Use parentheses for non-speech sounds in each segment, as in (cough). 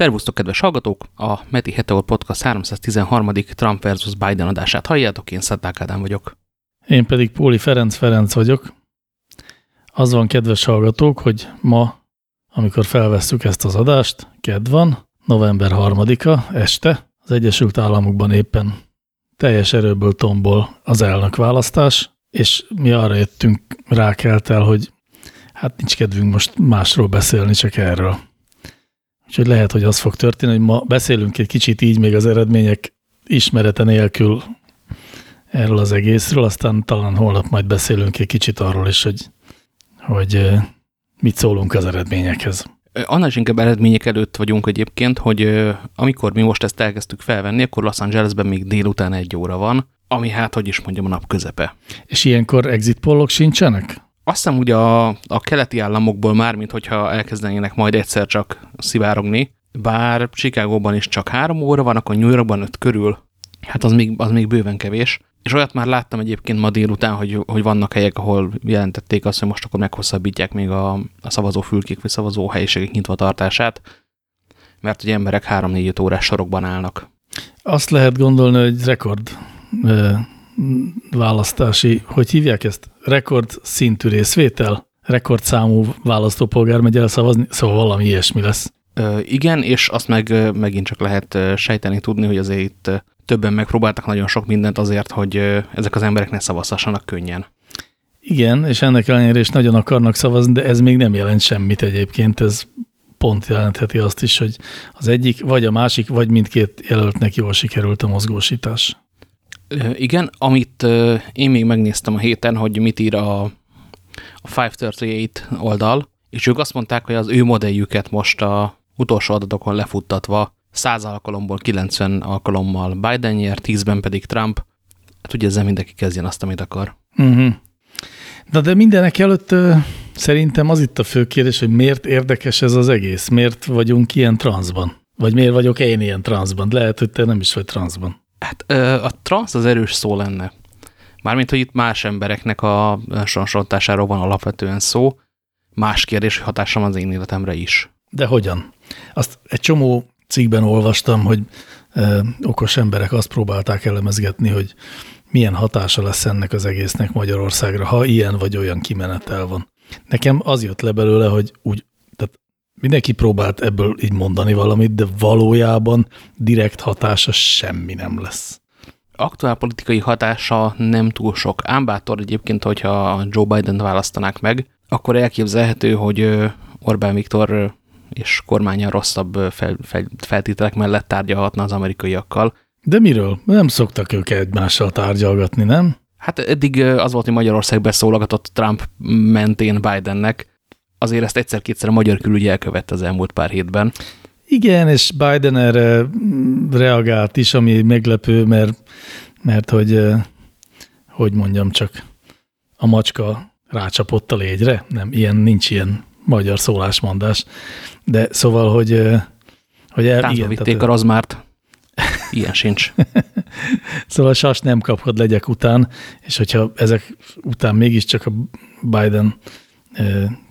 Szervusztok, kedves hallgatók! A Meti Heteor Podcast 313. Trump versus Biden adását halljátok, én Szatták Ádám vagyok. Én pedig Póli Ferenc Ferenc vagyok. Az van, kedves hallgatók, hogy ma, amikor felvesszük ezt az adást, kedd van, november 3-a este, az Egyesült Államokban éppen teljes erőből tombol az elnök választás, és mi arra jöttünk, rákelt el, hogy hát nincs kedvünk most másról beszélni, csak erről. Úgyhogy lehet, hogy az fog történni, hogy ma beszélünk egy kicsit így még az eredmények ismerete nélkül erről az egészről, aztán talán holnap majd beszélünk egy kicsit arról is, hogy, hogy mit szólunk az eredményekhez. Annál is inkább eredmények előtt vagyunk egyébként, hogy amikor mi most ezt elkezdtük felvenni, akkor Los Angelesben még délután egy óra van, ami hát, hogy is mondjam, a nap közepe. És ilyenkor exit pollok sincsenek? Azt hiszem ugye a, a keleti államokból már, mint hogyha elkezdenének majd egyszer csak szivárogni, bár Chicagóban is csak három óra van, akkor New Yorkban öt körül, hát az még, az még bőven kevés. És olyat már láttam egyébként ma délután, hogy, hogy vannak helyek, ahol jelentették azt, hogy most akkor meghosszabbítják még a, a szavazófülkék vagy szavazó helyiségek nyitva tartását, mert hogy emberek 3-4 órás sorokban állnak. Azt lehet gondolni, hogy rekord választási, hogy hívják ezt? Rekord szintű részvétel? Rekordszámú választópolgár megy el szavazni? Szóval valami ilyesmi lesz. Ö, igen, és azt meg megint csak lehet sejteni tudni, hogy azért itt többen megpróbáltak nagyon sok mindent azért, hogy ezek az emberek ne szavazhassanak könnyen. Igen, és ennek ellenére is nagyon akarnak szavazni, de ez még nem jelent semmit egyébként. Ez pont jelentheti azt is, hogy az egyik, vagy a másik, vagy mindkét jelöltnek jól sikerült a mozgósítás. Igen, amit én még megnéztem a héten, hogy mit ír a, a 538 oldal, és ők azt mondták, hogy az ő modelljüket most a utolsó adatokon lefuttatva 100 alkalomból 90 alkalommal Biden nyer, 10-ben pedig Trump. Hát ugye ezzel mindenki kezdjen azt, amit akar. Uh mhm. -huh. Na de mindenek előtt szerintem az itt a fő kérdés, hogy miért érdekes ez az egész? Miért vagyunk ilyen transzban? Vagy miért vagyok én ilyen transzban? Lehet, hogy te nem is vagy transzban. Hát a transz az erős szó lenne. Mármint, hogy itt más embereknek a sonsontásáról van alapvetően szó. Más kérdés, hogy az én életemre is. De hogyan? Azt egy csomó cikkben olvastam, hogy ö, okos emberek azt próbálták elemezgetni, hogy milyen hatása lesz ennek az egésznek Magyarországra, ha ilyen vagy olyan kimenetel van. Nekem az jött le belőle, hogy úgy Mindenki próbált ebből így mondani valamit, de valójában direkt hatása semmi nem lesz. Aktuál politikai hatása nem túl sok. Ám bátor egyébként, hogyha Joe Biden választanák meg, akkor elképzelhető, hogy Orbán Viktor és kormánya rosszabb fel, fel, feltételek mellett tárgyalhatna az amerikaiakkal. De miről? Nem szoktak ők egymással tárgyalgatni, nem? Hát eddig az volt, hogy Magyarország beszólogatott Trump mentén Bidennek, azért ezt egyszer-kétszer a magyar külügy elkövette az elmúlt pár hétben. Igen, és Biden erre reagált is, ami meglepő, mert, mert hogy, hogy mondjam csak, a macska rácsapott a légyre. Nem, ilyen, nincs ilyen magyar szólásmondás. De szóval, hogy, hogy el, igen, vitték tehát, a rozmárt. (laughs) Ilyen sincs. szóval sas nem kaphat legyek után, és hogyha ezek után mégiscsak a Biden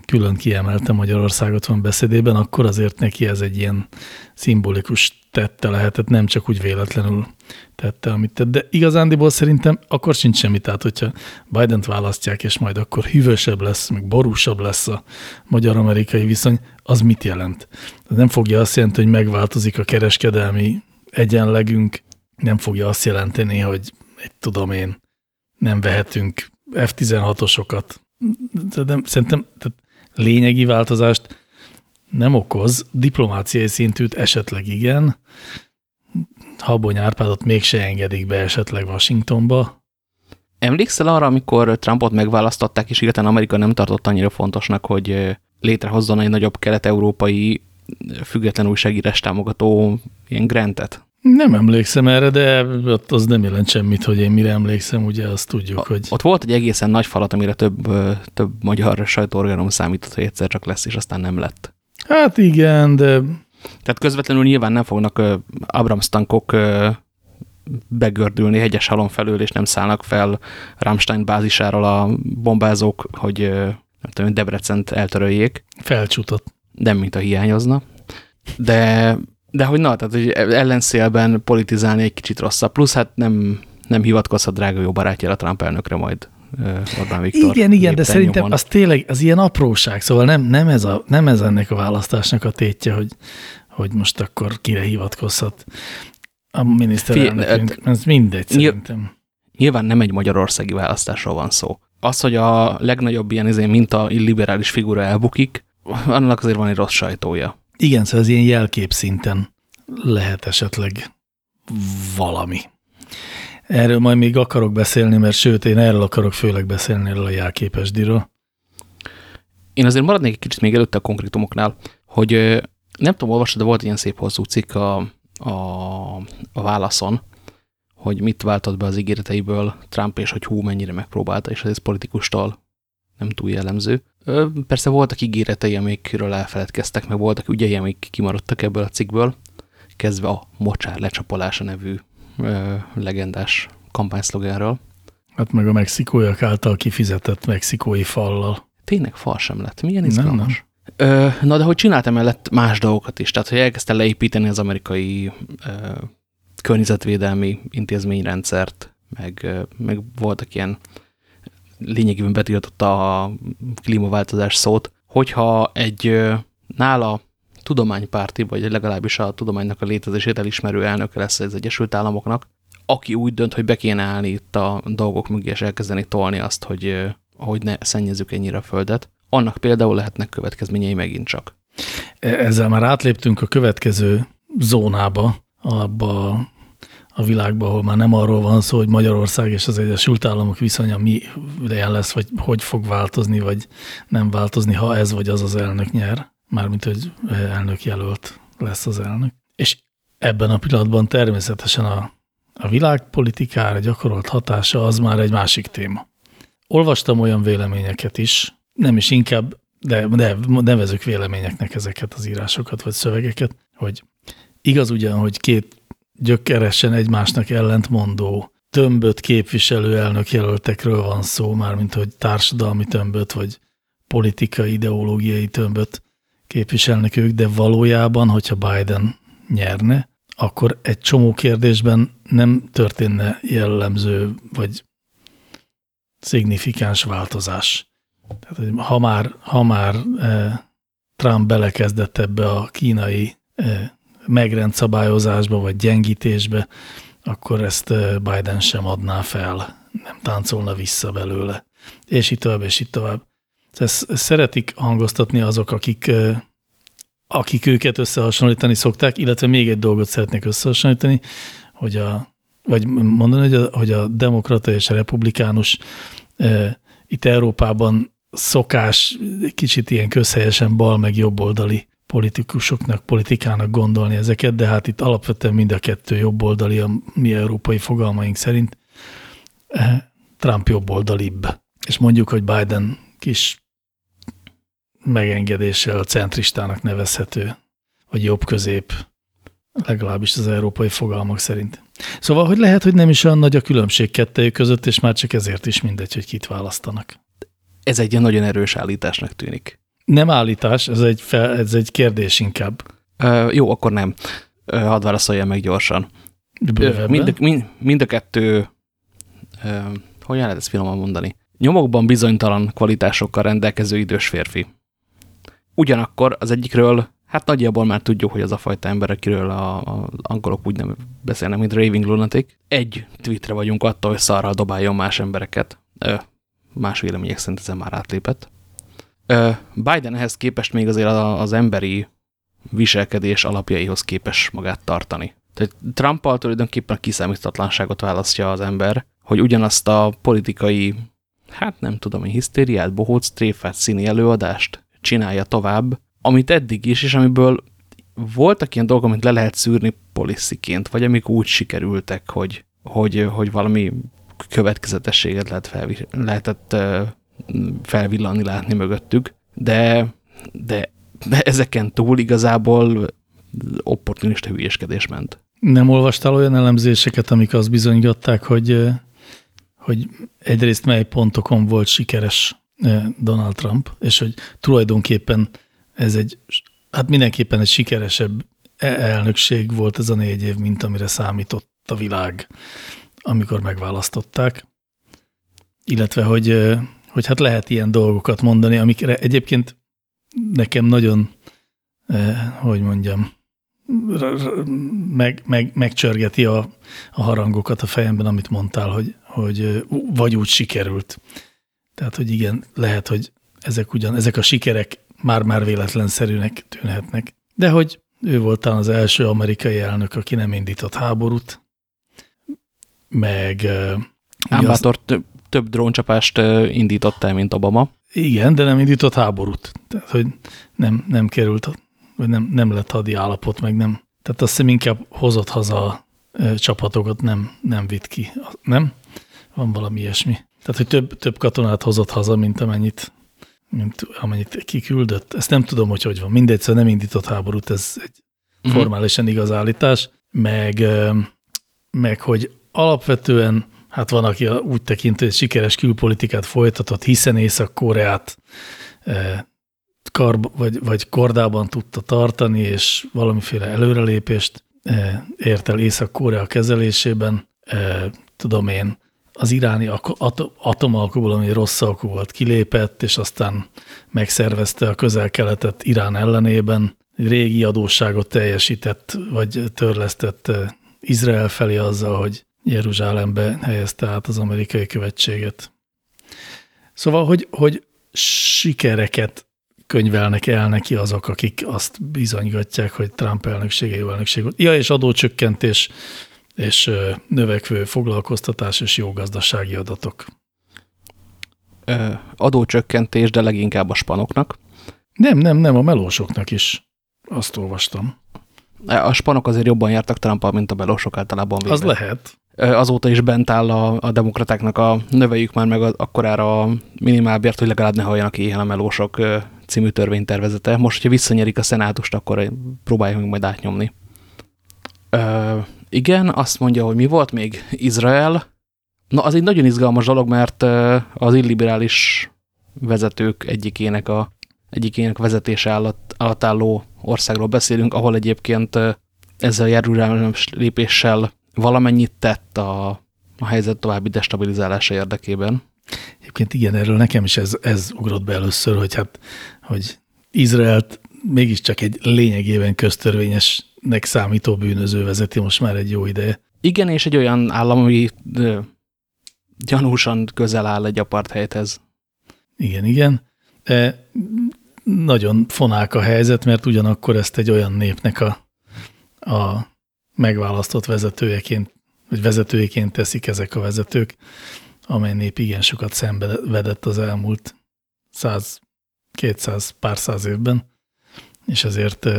külön kiemelte Magyarországot van beszédében, akkor azért neki ez egy ilyen szimbolikus tette lehetett, nem csak úgy véletlenül tette, amit tett. De igazándiból szerintem akkor sincs semmi, tehát hogyha Biden-t választják, és majd akkor hűvösebb lesz, meg borúsabb lesz a magyar-amerikai viszony, az mit jelent? Nem fogja azt jelenteni, hogy megváltozik a kereskedelmi egyenlegünk, nem fogja azt jelenteni, hogy egy tudom én, nem vehetünk F-16-osokat. De nem, szerintem tehát lényegi változást nem okoz, diplomáciai szintűt esetleg igen, Habony Árpádot mégse engedik be esetleg Washingtonba. Emlékszel arra, amikor Trumpot megválasztották, és igazán Amerika nem tartott annyira fontosnak, hogy létrehozzon egy nagyobb kelet-európai független újságírás támogató ilyen grantet? Nem emlékszem erre, de ott az nem jelent semmit, hogy én mire emlékszem, ugye azt tudjuk, hogy... Ott volt egy egészen nagy falat, amire több, több magyar sajtóorganom számított, hogy egyszer csak lesz, és aztán nem lett. Hát igen, de... Tehát közvetlenül nyilván nem fognak uh, Abrams tankok uh, begördülni hegyes halon felül, és nem szállnak fel Rammstein bázisáról a bombázók, hogy uh, nem tudom, Debrecent eltöröljék. Felcsútott. Nem, mint a hiányozna. De De hogy na, tehát hogy ellenszélben politizálni egy kicsit rosszabb. Plusz hát nem, nem hivatkozhat drága jó barátjára Trump elnökre majd Orbán Viktor. Igen, igen, de szerintem nyomon. az tényleg az ilyen apróság, szóval nem, nem, ez a, nem ez ennek a választásnak a tétje, hogy, hogy most akkor kire hivatkozhat a miniszterelnökünk. Ez mindegy szerintem. Nyilván nem egy magyarországi választásról van szó. Az, hogy a legnagyobb ilyen izé, minta illiberális figura elbukik, annak azért van egy rossz sajtója. Igen, szóval az ilyen jelkép szinten lehet esetleg valami. Erről majd még akarok beszélni, mert sőt, én erről akarok főleg beszélni, erről a jelképes díról. Én azért maradnék egy kicsit még előtte a konkrétumoknál, hogy nem tudom, olvasod, de volt ilyen szép hosszú cikk a, a, a válaszon, hogy mit váltott be az ígéreteiből Trump, és hogy hú, mennyire megpróbálta, és ez politikustól nem túl jellemző. Persze voltak ígéretei, amikről elfeledkeztek, meg voltak ügyei, amik kimaradtak ebből a cikkből, kezdve a mocsár lecsapolása nevű ö, legendás kampányszlogenről. Hát meg a mexikóiak által kifizetett mexikói fallal. Tényleg fal sem lett. Milyen izgalmas. Nem, nem. Ö, na, de hogy csináltam mellett más dolgokat is. Tehát, hogy elkezdte leépíteni az amerikai ö, környezetvédelmi intézményrendszert, meg, ö, meg voltak ilyen lényegében betiltotta a klímaváltozás szót, hogyha egy nála tudománypárti, vagy legalábbis a tudománynak a létezését elismerő elnöke lesz az Egyesült Államoknak, aki úgy dönt, hogy be kéne állni itt a dolgok mögé, és elkezdeni tolni azt, hogy, hogy ne szennyezzük ennyire a Földet, annak például lehetnek következményei megint csak. E, ezzel már átléptünk a következő zónába, abba a világba, ahol már nem arról van szó, hogy Magyarország és az Egyesült Államok viszonya mi ilyen lesz, vagy hogy fog változni, vagy nem változni, ha ez vagy az az elnök nyer, mármint, hogy elnök jelölt lesz az elnök. És ebben a pillanatban természetesen a, a világpolitikára gyakorolt hatása az már egy másik téma. Olvastam olyan véleményeket is, nem is inkább, de, de nevezük véleményeknek ezeket az írásokat vagy szövegeket, hogy igaz ugyan, hogy két gyökeresen egymásnak ellentmondó tömböt képviselő elnökjelöltekről van szó, mármint hogy társadalmi tömböt, vagy politikai, ideológiai tömböt képviselnek ők, de valójában, hogyha Biden nyerne, akkor egy csomó kérdésben nem történne jellemző, vagy szignifikáns változás. Tehát, ha már, ha már eh, Trump belekezdett ebbe a kínai eh, megrendszabályozásba vagy gyengítésbe, akkor ezt Biden sem adná fel, nem táncolna vissza belőle. És itt tovább, és itt tovább. Ezt szeretik hangoztatni azok, akik, akik őket összehasonlítani szokták, illetve még egy dolgot szeretnék összehasonlítani, hogy a, vagy mondani, hogy a, hogy a demokrata és a republikánus e, itt Európában szokás kicsit ilyen közhelyesen bal meg jobboldali politikusoknak, politikának gondolni ezeket, de hát itt alapvetően mind a kettő jobboldali a mi európai fogalmaink szerint. Eh, Trump jobboldalibb. És mondjuk, hogy Biden kis megengedéssel a centristának nevezhető, vagy jobb-közép, legalábbis az európai fogalmak szerint. Szóval, hogy lehet, hogy nem is olyan nagy a különbség kettejük között, és már csak ezért is mindegy, hogy kit választanak. Ez egy ilyen nagyon erős állításnak tűnik. Nem állítás, ez egy, fel, ez egy kérdés inkább. Uh, jó, akkor nem. Uh, hadd válaszoljam meg gyorsan. mind, mind, mind a kettő, uh, hogyan lehet ezt finoman mondani? Nyomokban bizonytalan kvalitásokkal rendelkező idős férfi. Ugyanakkor az egyikről, hát nagyjából már tudjuk, hogy az a fajta ember, akiről a, a angolok úgy nem beszélnek, mint raving lunatic. Egy tweetre vagyunk attól, hogy szarral dobáljon más embereket. Más vélemények szerint ezen már átlépett. Biden ehhez képest még azért az emberi viselkedés alapjaihoz képes magát tartani. Tehát Trumpal tulajdonképpen a kiszámíthatatlanságot választja az ember, hogy ugyanazt a politikai, hát nem tudom, hogy hisztériát, bohóc, tréfát, színi előadást csinálja tovább, amit eddig is, és amiből voltak ilyen dolgok, amit le lehet szűrni polisziként, vagy amik úgy sikerültek, hogy, hogy, hogy valami következetességet lehet felvi, lehetett felvillanni látni mögöttük, de, de, de ezeken túl igazából opportunista hülyeskedés ment. Nem olvastál olyan elemzéseket, amik azt bizonyították, hogy, hogy egyrészt mely pontokon volt sikeres Donald Trump, és hogy tulajdonképpen ez egy, hát mindenképpen egy sikeresebb elnökség volt ez a négy év, mint amire számított a világ, amikor megválasztották. Illetve, hogy, hogy hát lehet ilyen dolgokat mondani, amikre egyébként nekem nagyon, hogy mondjam, meg, meg, megcsörgeti a, a harangokat a fejemben, amit mondtál, hogy, hogy vagy úgy sikerült. Tehát, hogy igen, lehet, hogy ezek ugyan, ezek a sikerek már-már véletlenszerűnek tűnhetnek. De hogy ő volt talán az első amerikai elnök, aki nem indított háborút, meg... Ámbátor azt... több dróncsapást indított el, mint Obama. Igen, de nem indított háborút. Tehát, hogy nem, nem került, vagy nem, nem lett hadi állapot, meg nem. Tehát azt hiszem inkább hozott haza a csapatokat, nem, nem vitt ki. Nem? Van valami ilyesmi. Tehát, hogy több, több katonát hozott haza, mint amennyit, mint amennyit kiküldött. Ezt nem tudom, hogy hogy van. Mindegy, szóval nem indított háborút, ez egy uh-huh. formálisan igaz állítás. Meg, meg, hogy alapvetően, hát van, aki úgy tekint, hogy sikeres külpolitikát folytatott, hiszen Észak-Koreát kar, vagy, vagy kordában tudta tartani, és valamiféle előrelépést ért el Észak-Korea kezelésében, tudom én, az iráni atomalkúból, ami rossz alkú volt, kilépett, és aztán megszervezte a közel-keletet Irán ellenében, régi adósságot teljesített, vagy törlesztett Izrael felé azzal, hogy Jeruzsálembe helyezte át az amerikai követséget. Szóval, hogy, hogy sikereket könyvelnek el neki azok, akik azt bizonygatják, hogy Trump elnöksége jó elnökség volt. Ja, és adócsökkentés, és növekvő foglalkoztatás és jó gazdasági adatok. Adócsökkentés, de leginkább a spanoknak. Nem, nem, nem, a melósoknak is. Azt olvastam. A spanok azért jobban jártak trump mint a melósok általában véve. Az lehet. Azóta is bent áll a, a demokratáknak a növeljük már meg akkorára a minimálbért, hogy legalább ne halljanak éhen a melósok című törvénytervezete. Most, hogyha visszanyerik a szenátust, akkor próbáljuk majd átnyomni. Ö, igen, azt mondja, hogy mi volt még? Izrael. Na, az egy nagyon izgalmas dolog, mert az illiberális vezetők egyikének a egyikének vezetése alatt, alatt álló országról beszélünk, ahol egyébként ezzel a járulás lépéssel valamennyit tett a, a helyzet további destabilizálása érdekében. Egyébként igen, erről nekem is ez, ez ugrott be először, hogy hát, hogy Izraelt mégiscsak egy lényegében köztörvényesnek számító bűnöző vezeti most már egy jó ideje. Igen, és egy olyan állam, ami de, gyanúsan közel áll egy helyethez. Igen, igen. De nagyon fonák a helyzet, mert ugyanakkor ezt egy olyan népnek a, a megválasztott vezetőjeként, vagy vezetőjeként teszik ezek a vezetők, amely nép igen sokat szenvedett az elmúlt száz, kétszáz, pár száz évben, és ezért,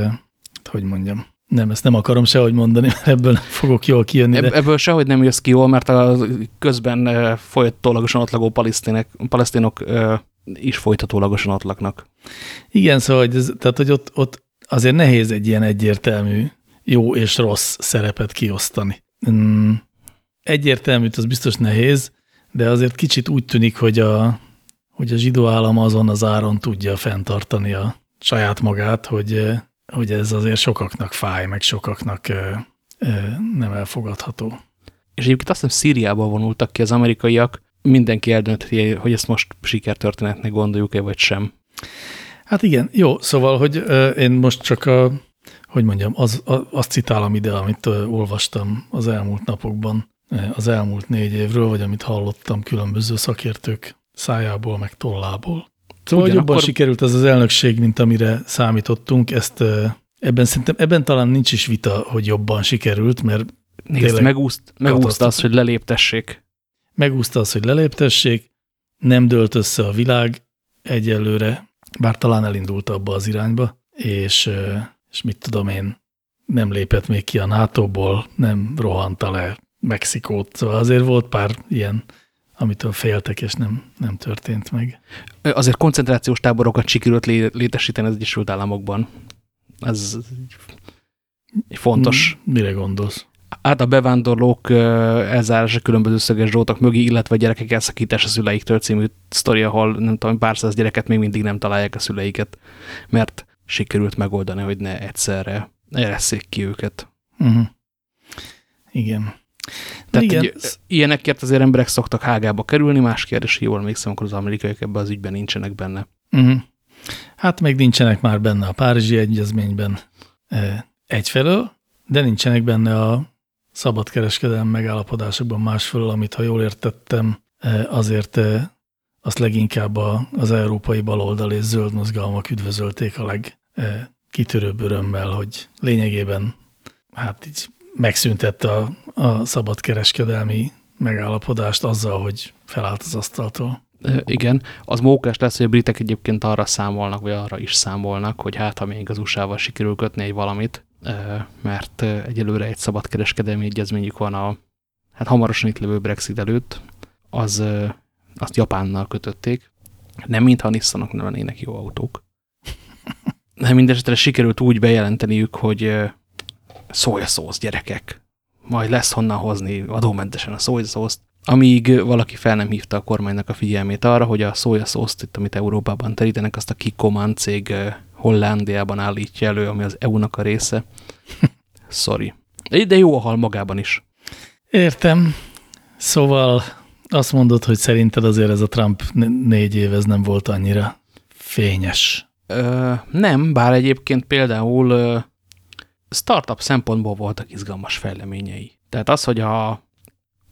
hogy mondjam, nem, ezt nem akarom sehogy mondani, mert ebből nem fogok jól kijönni. De... Ebből sehogy nem jössz ki jól, mert a közben folytatólagosan ott lagó palesztinok is folytatólagosan ott laknak. Igen, szóval, hogy ez, tehát, hogy ott, ott azért nehéz egy ilyen egyértelmű jó és rossz szerepet kiosztani. Mm, egyértelműt az biztos nehéz, de azért kicsit úgy tűnik, hogy a, hogy a zsidó állam azon az áron tudja fenntartani a saját magát, hogy, hogy ez azért sokaknak fáj, meg sokaknak nem elfogadható. És egyébként azt hiszem Szíriából vonultak ki az amerikaiak, mindenki eldöntheti, hogy ezt most sikertörténetnek gondoljuk-e, vagy sem. Hát igen, jó, szóval, hogy én most csak a, hogy mondjam, az, az, azt citálom ide, amit olvastam az elmúlt napokban, az elmúlt négy évről, vagy amit hallottam különböző szakértők szájából, meg tollából. Szóval Ugyanakkor... jobban sikerült ez az elnökség, mint amire számítottunk. Ezt ebben szerintem, ebben talán nincs is vita, hogy jobban sikerült, mert Nézd, megúszt, megúszta azt, hogy leléptessék megúszta az, hogy leléptessék, nem dőlt össze a világ egyelőre, bár talán elindult abba az irányba, és, és mit tudom én, nem lépett még ki a NATO-ból, nem rohanta le Mexikót, szóval azért volt pár ilyen, amitől féltek, és nem, nem történt meg. Azért koncentrációs táborokat sikerült létesíteni az Egyesült Államokban. Ez fontos. Mire gondolsz? át a bevándorlók elzárása különböző szöges drótok mögé, illetve a gyerekek elszakítása szüleiktől című sztori, ahol nem tudom, pár száz gyereket még mindig nem találják a szüleiket, mert sikerült megoldani, hogy ne egyszerre eresszék ki őket. Uh -huh. Igen. Tehát Igen. Egy, ilyenekért azért emberek szoktak hágába kerülni, más kérdés, hogy jól emlékszem, akkor az amerikaiak ebben az ügyben nincsenek benne. Uh -huh. Hát még nincsenek már benne a Párizsi Egyezményben egyfelől, de nincsenek benne a szabadkereskedelmi megállapodásokban másfelől, amit ha jól értettem, azért azt leginkább az európai baloldal és zöld mozgalmak üdvözölték a legkitörőbb örömmel, hogy lényegében hát így megszüntette a, a szabadkereskedelmi megállapodást azzal, hogy felállt az asztaltól. Igen, az mókás lesz, hogy a britek egyébként arra számolnak, vagy arra is számolnak, hogy hát ha még az USA-val sikerül kötni egy valamit, mert egyelőre egy szabadkereskedelmi egyezményük van a hát hamarosan itt levő Brexit előtt, az, azt Japánnal kötötték. Nem mintha a Nissanok nem lennének jó autók. De mindesetre sikerült úgy bejelenteniük, hogy szójaszósz gyerekek. Majd lesz honnan hozni adómentesen a szójaszószt. Amíg valaki fel nem hívta a kormánynak a figyelmét arra, hogy a szójaszószt, itt, amit Európában terítenek, azt a Kikoman cég Hollandiában állítja elő, ami az EU-nak a része. (laughs) Sorry. De jó a hal magában is. Értem. Szóval azt mondod, hogy szerinted azért ez a Trump négy év ez nem volt annyira fényes. Nem, bár egyébként például ö, startup szempontból voltak izgalmas fejleményei. Tehát az, hogy a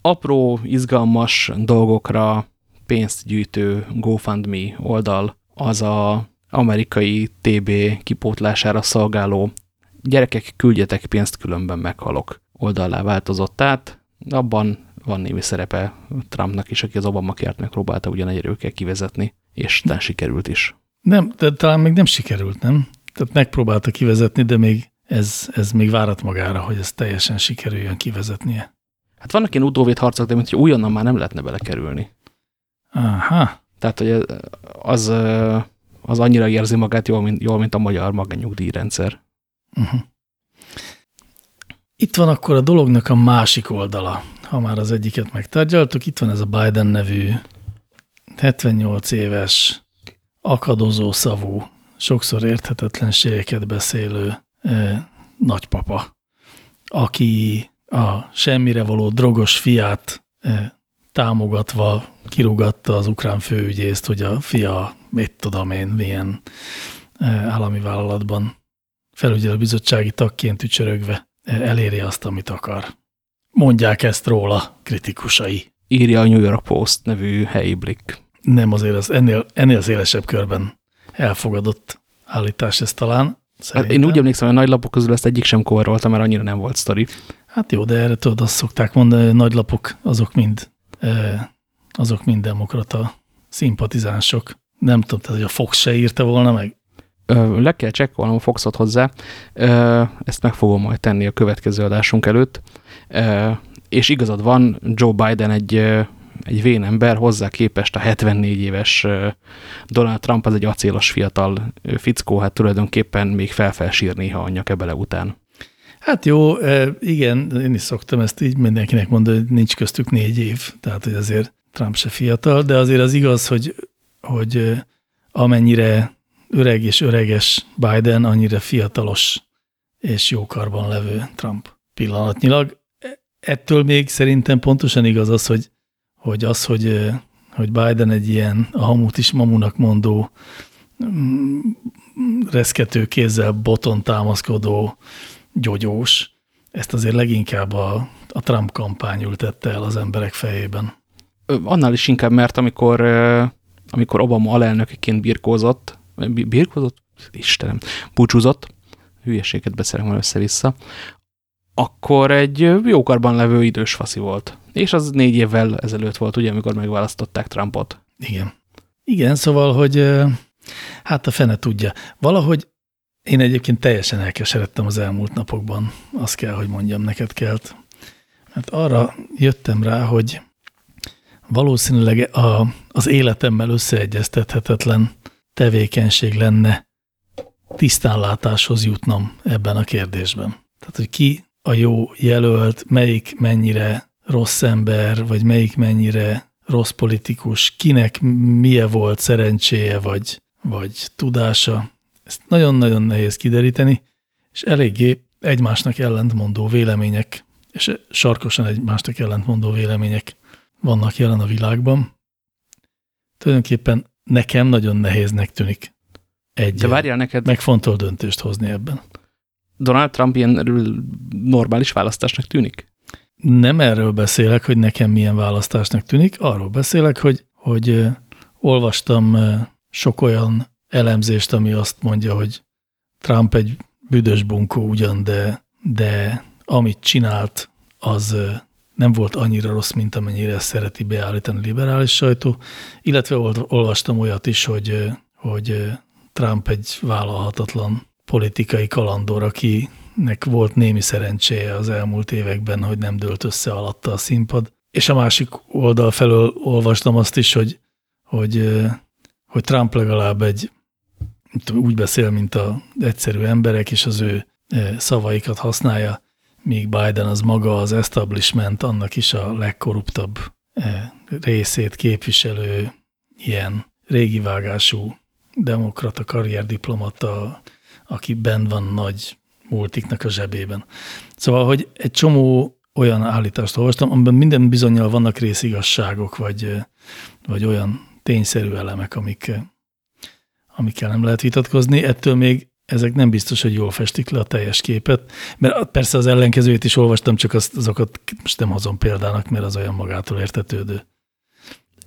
apró, izgalmas dolgokra pénzt gyűjtő GoFundMe oldal az a amerikai TB kipótlására szolgáló gyerekek küldjetek pénzt, különben meghalok oldalá változott át. Abban van némi szerepe Trumpnak is, aki az Obama kert megpróbálta ugyan erőkkel kivezetni, és talán sikerült is. Nem, de talán még nem sikerült, nem? Tehát megpróbálta kivezetni, de még ez, ez még várat magára, hogy ez teljesen sikerüljön kivezetnie. Hát vannak ilyen utóvét harcok, de mint hogy újonnan már nem lehetne belekerülni. Aha. Tehát, hogy az, az annyira érzi magát jól, mint, jól, mint a magyar magányugdíjrendszer. Uh -huh. Itt van akkor a dolognak a másik oldala. Ha már az egyiket megtárgyaltuk, itt van ez a Biden nevű 78 éves, akadozó szavú, sokszor érthetetlenségeket beszélő eh, nagypapa, aki a semmire való drogos fiát eh, támogatva kirugatta az ukrán főügyészt, hogy a fia, mit tudom én, milyen eh, állami vállalatban felügyelőbizottsági tagként ücsörögve eh, eléri azt, amit akar. Mondják ezt róla kritikusai. Írja a New York Post nevű helyi blik. Nem azért az ennél, ennél szélesebb körben elfogadott állítás ez talán. Hát én úgy emlékszem, hogy a nagy lapok közül ezt egyik sem kovarolta, mert annyira nem volt sztori. Hát jó, de erre tudod, azt szokták mondani, hogy nagy lapok azok mind, azok mind demokrata szimpatizánsok. Nem tudom, tehát, hogy a Fox se írta volna meg. Le kell csekkolnom a Foxot hozzá, ezt meg fogom majd tenni a következő adásunk előtt, és igazad van, Joe Biden egy, egy vénember, hozzá képest a 74 éves Donald Trump az egy acélos fiatal fickó, hát tulajdonképpen még felfelsír néha anyja kebele után. Hát jó, igen, én is szoktam ezt így mindenkinek mondani, hogy nincs köztük négy év, tehát hogy azért Trump se fiatal, de azért az igaz, hogy, hogy amennyire öreg és öreges Biden, annyira fiatalos és jókarban levő Trump pillanatnyilag. Ettől még szerintem pontosan igaz az, hogy, hogy az, hogy, hogy Biden egy ilyen a hamut is mamunak mondó, mm, reszkető kézzel boton támaszkodó, gyogyós, ezt azért leginkább a, a Trump kampány ültette el az emberek fejében. Annál is inkább, mert amikor, amikor Obama alelnökeként birkózott, birkózott? Istenem, búcsúzott, hülyeséget beszélek már össze-vissza, akkor egy jókarban levő idős faszi volt. És az négy évvel ezelőtt volt, ugye, amikor megválasztották Trumpot. Igen. Igen, szóval, hogy hát a fene tudja. Valahogy én egyébként teljesen elkeseredtem az elmúlt napokban, azt kell, hogy mondjam, neked kelt. Mert arra jöttem rá, hogy valószínűleg a, az életemmel összeegyeztethetetlen tevékenység lenne tisztánlátáshoz jutnom ebben a kérdésben. Tehát, hogy ki a jó jelölt, melyik mennyire rossz ember, vagy melyik mennyire rossz politikus, kinek milyen volt szerencséje, vagy, vagy tudása, ezt nagyon-nagyon nehéz kideríteni, és eléggé egymásnak ellentmondó vélemények, és sarkosan egymásnak ellentmondó vélemények vannak jelen a világban. Tulajdonképpen nekem nagyon nehéznek tűnik egy De várjál neked, megfontolt döntést hozni ebben. Donald Trump ilyen normális választásnak tűnik? Nem erről beszélek, hogy nekem milyen választásnak tűnik, arról beszélek, hogy, hogy olvastam sok olyan elemzést, ami azt mondja, hogy Trump egy büdös bunkó ugyan, de, de amit csinált, az nem volt annyira rossz, mint amennyire szereti beállítani a liberális sajtó, illetve olvastam olyat is, hogy, hogy Trump egy vállalhatatlan politikai kalandor, akinek volt némi szerencséje az elmúlt években, hogy nem dőlt össze alatta a színpad. És a másik oldal felől olvastam azt is, hogy, hogy, hogy Trump legalább egy úgy beszél, mint az egyszerű emberek, és az ő szavaikat használja, míg Biden az maga az establishment, annak is a legkorruptabb részét képviselő ilyen régi vágású demokrata karrierdiplomata, aki bent van nagy multiknak a zsebében. Szóval, hogy egy csomó olyan állítást olvastam, amiben minden bizonyal vannak részigasságok, vagy, vagy olyan tényszerű elemek, amik, amikkel nem lehet vitatkozni. Ettől még ezek nem biztos, hogy jól festik le a teljes képet, mert persze az ellenkezőjét is olvastam, csak azt, azokat most nem hozom példának, mert az olyan magától értetődő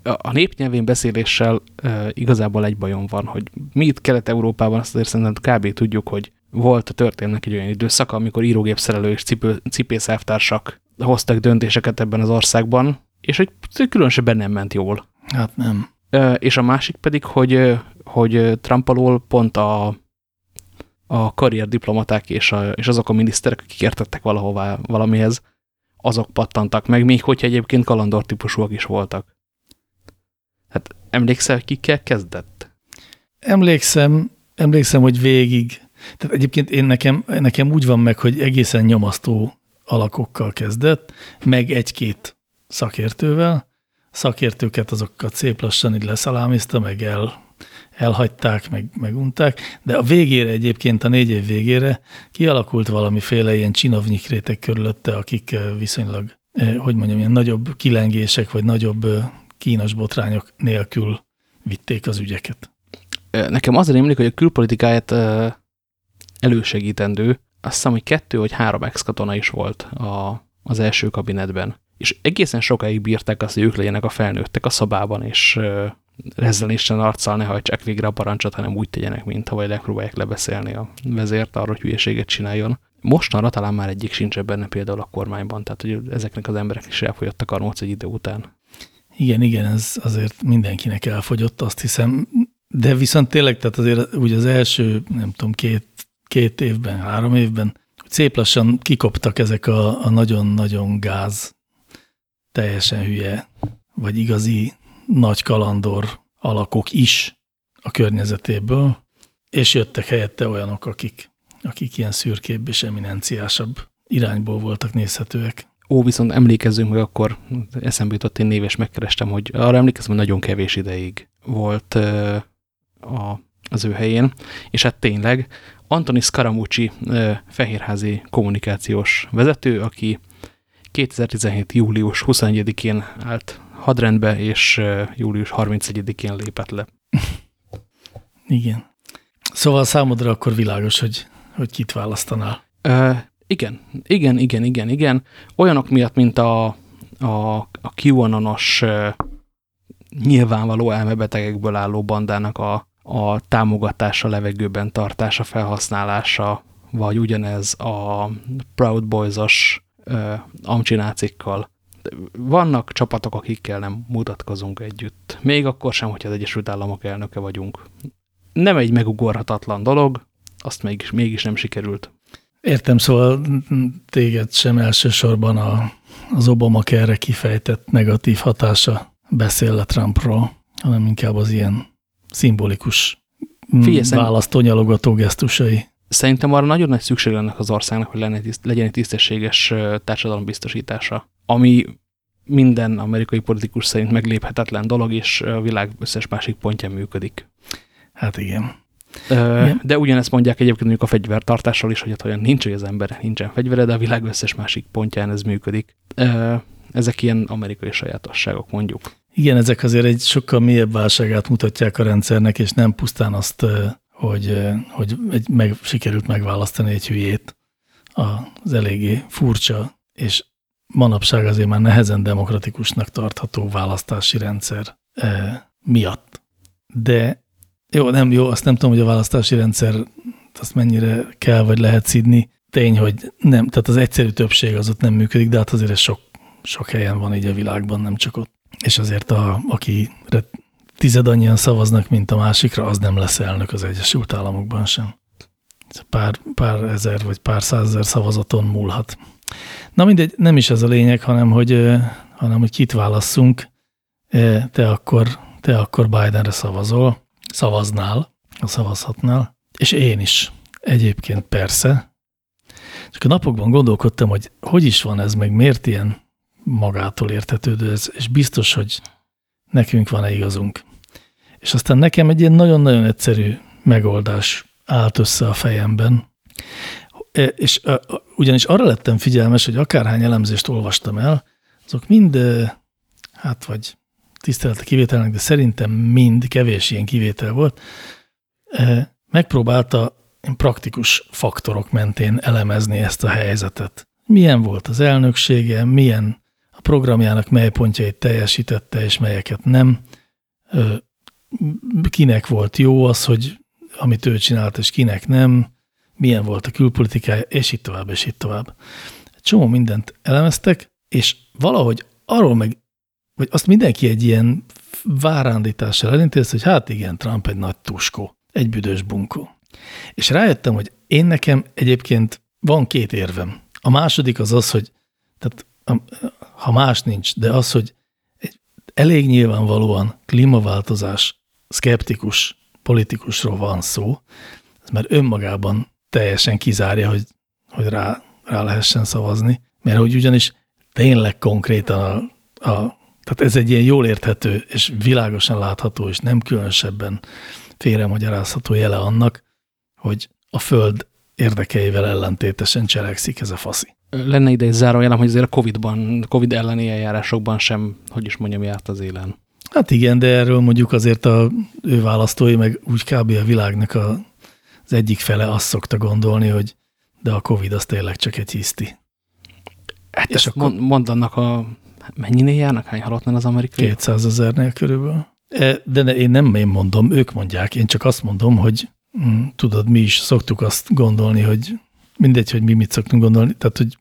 a népnyelvén beszéléssel e, igazából egy bajom van, hogy mi itt Kelet-Európában azt azért szerintem kb. tudjuk, hogy volt a történelmek egy olyan időszak, amikor írógépszerelő és cipő, cipészávtársak hoztak döntéseket ebben az országban, és hogy különösebben nem ment jól. Hát nem. És a másik pedig, hogy, hogy Trump alól pont a, a karrierdiplomaták és, a, és azok a miniszterek, akik értettek valahová valamihez, azok pattantak meg, még hogyha egyébként kalandor típusúak is voltak. Hát emlékszel, kikkel kezdett? Emlékszem, emlékszem, hogy végig. Tehát egyébként én nekem, nekem úgy van meg, hogy egészen nyomasztó alakokkal kezdett, meg egy-két szakértővel. Szakértőket azokat szép lassan így leszalámizta, meg el, elhagyták, meg, megunták, de a végére egyébként, a négy év végére kialakult valamiféle ilyen csinovnyikrétek körülötte, akik eh, viszonylag, eh, hogy mondjam, ilyen nagyobb kilengések, vagy nagyobb eh, kínos botrányok nélkül vitték az ügyeket. Nekem az rémlik, hogy a külpolitikáját elősegítendő, azt hiszem, hogy kettő vagy három ex-katona is volt a, az első kabinetben. És egészen sokáig bírták azt, hogy ők legyenek a felnőttek a szobában, és rezzelésen arccal ne hajtsák végre a parancsot, hanem úgy tegyenek, mint ha vagy megpróbálják lebeszélni a vezért arra, hogy hülyeséget csináljon. Mostanra talán már egyik sincs benne például a kormányban, tehát hogy ezeknek az emberek is elfogyott a karmóc egy idő után. Igen, igen, ez azért mindenkinek elfogyott, azt hiszem. De viszont tényleg, tehát azért úgy az első, nem tudom, két, két évben, három évben szép lassan kikoptak ezek a nagyon-nagyon gáz, teljesen hülye, vagy igazi nagy kalandor alakok is a környezetéből, és jöttek helyette olyanok, akik, akik ilyen szürkébb és eminenciásabb irányból voltak nézhetőek. Ó, viszont emlékezzünk meg, akkor eszembe jutott én név, és megkerestem, hogy arra emlékezem, hogy nagyon kevés ideig volt uh, a, az ő helyén, és hát tényleg Antoni Scaramucci fehérházi kommunikációs vezető, aki 2017. július 21-én állt hadrendbe, és július 31-én lépett le. (laughs) Igen. Szóval számodra akkor világos, hogy, hogy kit választanál. Uh, igen, igen, igen, igen, igen. Olyanok miatt, mint a, a, a QAnonos nyilvánvaló elmebetegekből álló bandának a, a támogatása, levegőben tartása, felhasználása, vagy ugyanez a Proud Boys-os amcsinácikkal. Vannak csapatok, akikkel nem mutatkozunk együtt. Még akkor sem, hogyha az Egyesült Államok elnöke vagyunk. Nem egy megugorhatatlan dolog, azt mégis, mégis nem sikerült. Értem, szóval téged sem elsősorban a, az Obama erre kifejtett negatív hatása beszél le Trumpról, hanem inkább az ilyen szimbolikus Figyelj, választónyalogató gesztusai. Szerintem arra nagyon nagy szükség lenne az országnak, hogy legyen egy tisztességes társadalombiztosítása, ami minden amerikai politikus szerint megléphetetlen dolog, és a világ összes másik pontján működik. Hát igen. Igen. De ugyanezt mondják egyébként mondjuk a fegyvertartással is, hogy ott olyan nincs, hogy az ember nincsen fegyvere, de a világ összes másik pontján ez működik. Ezek ilyen amerikai sajátosságok, mondjuk. Igen, ezek azért egy sokkal mélyebb válságát mutatják a rendszernek, és nem pusztán azt, hogy, hogy egy, meg, sikerült megválasztani egy hülyét az eléggé furcsa, és manapság azért már nehezen demokratikusnak tartható választási rendszer miatt. De jó, nem jó, azt nem tudom, hogy a választási rendszer azt mennyire kell, vagy lehet szidni. Tény, hogy nem, tehát az egyszerű többség az ott nem működik, de hát azért ez sok, sok helyen van így a világban, nem csak ott. És azért, a, akire tized annyian szavaznak, mint a másikra, az nem lesz elnök az Egyesült Államokban sem. Pár, pár ezer vagy pár százezer szavazaton múlhat. Na mindegy, nem is ez a lényeg, hanem hogy, hanem, hogy kit válasszunk, te akkor, te akkor Bidenre szavazol, szavaznál, a szavazhatnál, és én is egyébként persze. Csak a napokban gondolkodtam, hogy hogy is van ez, meg miért ilyen magától értetődő ez, és biztos, hogy nekünk van-e igazunk. És aztán nekem egy ilyen nagyon-nagyon egyszerű megoldás állt össze a fejemben, e, és ugyanis arra lettem figyelmes, hogy akárhány elemzést olvastam el, azok mind, hát vagy tisztelet a kivételnek, de szerintem mind, kevés ilyen kivétel volt, megpróbálta praktikus faktorok mentén elemezni ezt a helyzetet. Milyen volt az elnöksége, milyen programjának mely pontjait teljesítette, és melyeket nem, kinek volt jó az, hogy amit ő csinált, és kinek nem, milyen volt a külpolitikája, és itt tovább, és itt tovább. Csomó mindent elemeztek, és valahogy arról meg vagy azt mindenki egy ilyen várándítással elintéz, hogy hát igen, Trump egy nagy tuskó, egy büdös bunkó. És rájöttem, hogy én nekem egyébként van két érvem. A második az az, hogy tehát, ha más nincs, de az, hogy egy elég nyilvánvalóan klímaváltozás szkeptikus politikusról van szó, ez már önmagában teljesen kizárja, hogy, hogy rá, rá lehessen szavazni, mert hogy ugyanis tényleg konkrétan a, a tehát ez egy ilyen jól érthető és világosan látható, és nem különösebben félremagyarázható jele annak, hogy a Föld érdekeivel ellentétesen cselekszik ez a faszi. Lenne ide egy zárójelem, hogy azért a COVID-ban, COVID elleni eljárásokban sem, hogy is mondjam, járt az élen. Hát igen, de erről mondjuk azért a ő választói, meg úgy kb. a világnak a, az egyik fele azt szokta gondolni, hogy de a Covid az tényleg csak egy hiszti. Hát és akkor... mond annak a Mennyinél járnak? Hány halottnál az amerikai? 200 ezernél körülbelül. E, de ne, én nem én mondom, ők mondják, én csak azt mondom, hogy hm, tudod, mi is szoktuk azt gondolni, hogy mindegy, hogy mi mit szoktunk gondolni, tehát, hogy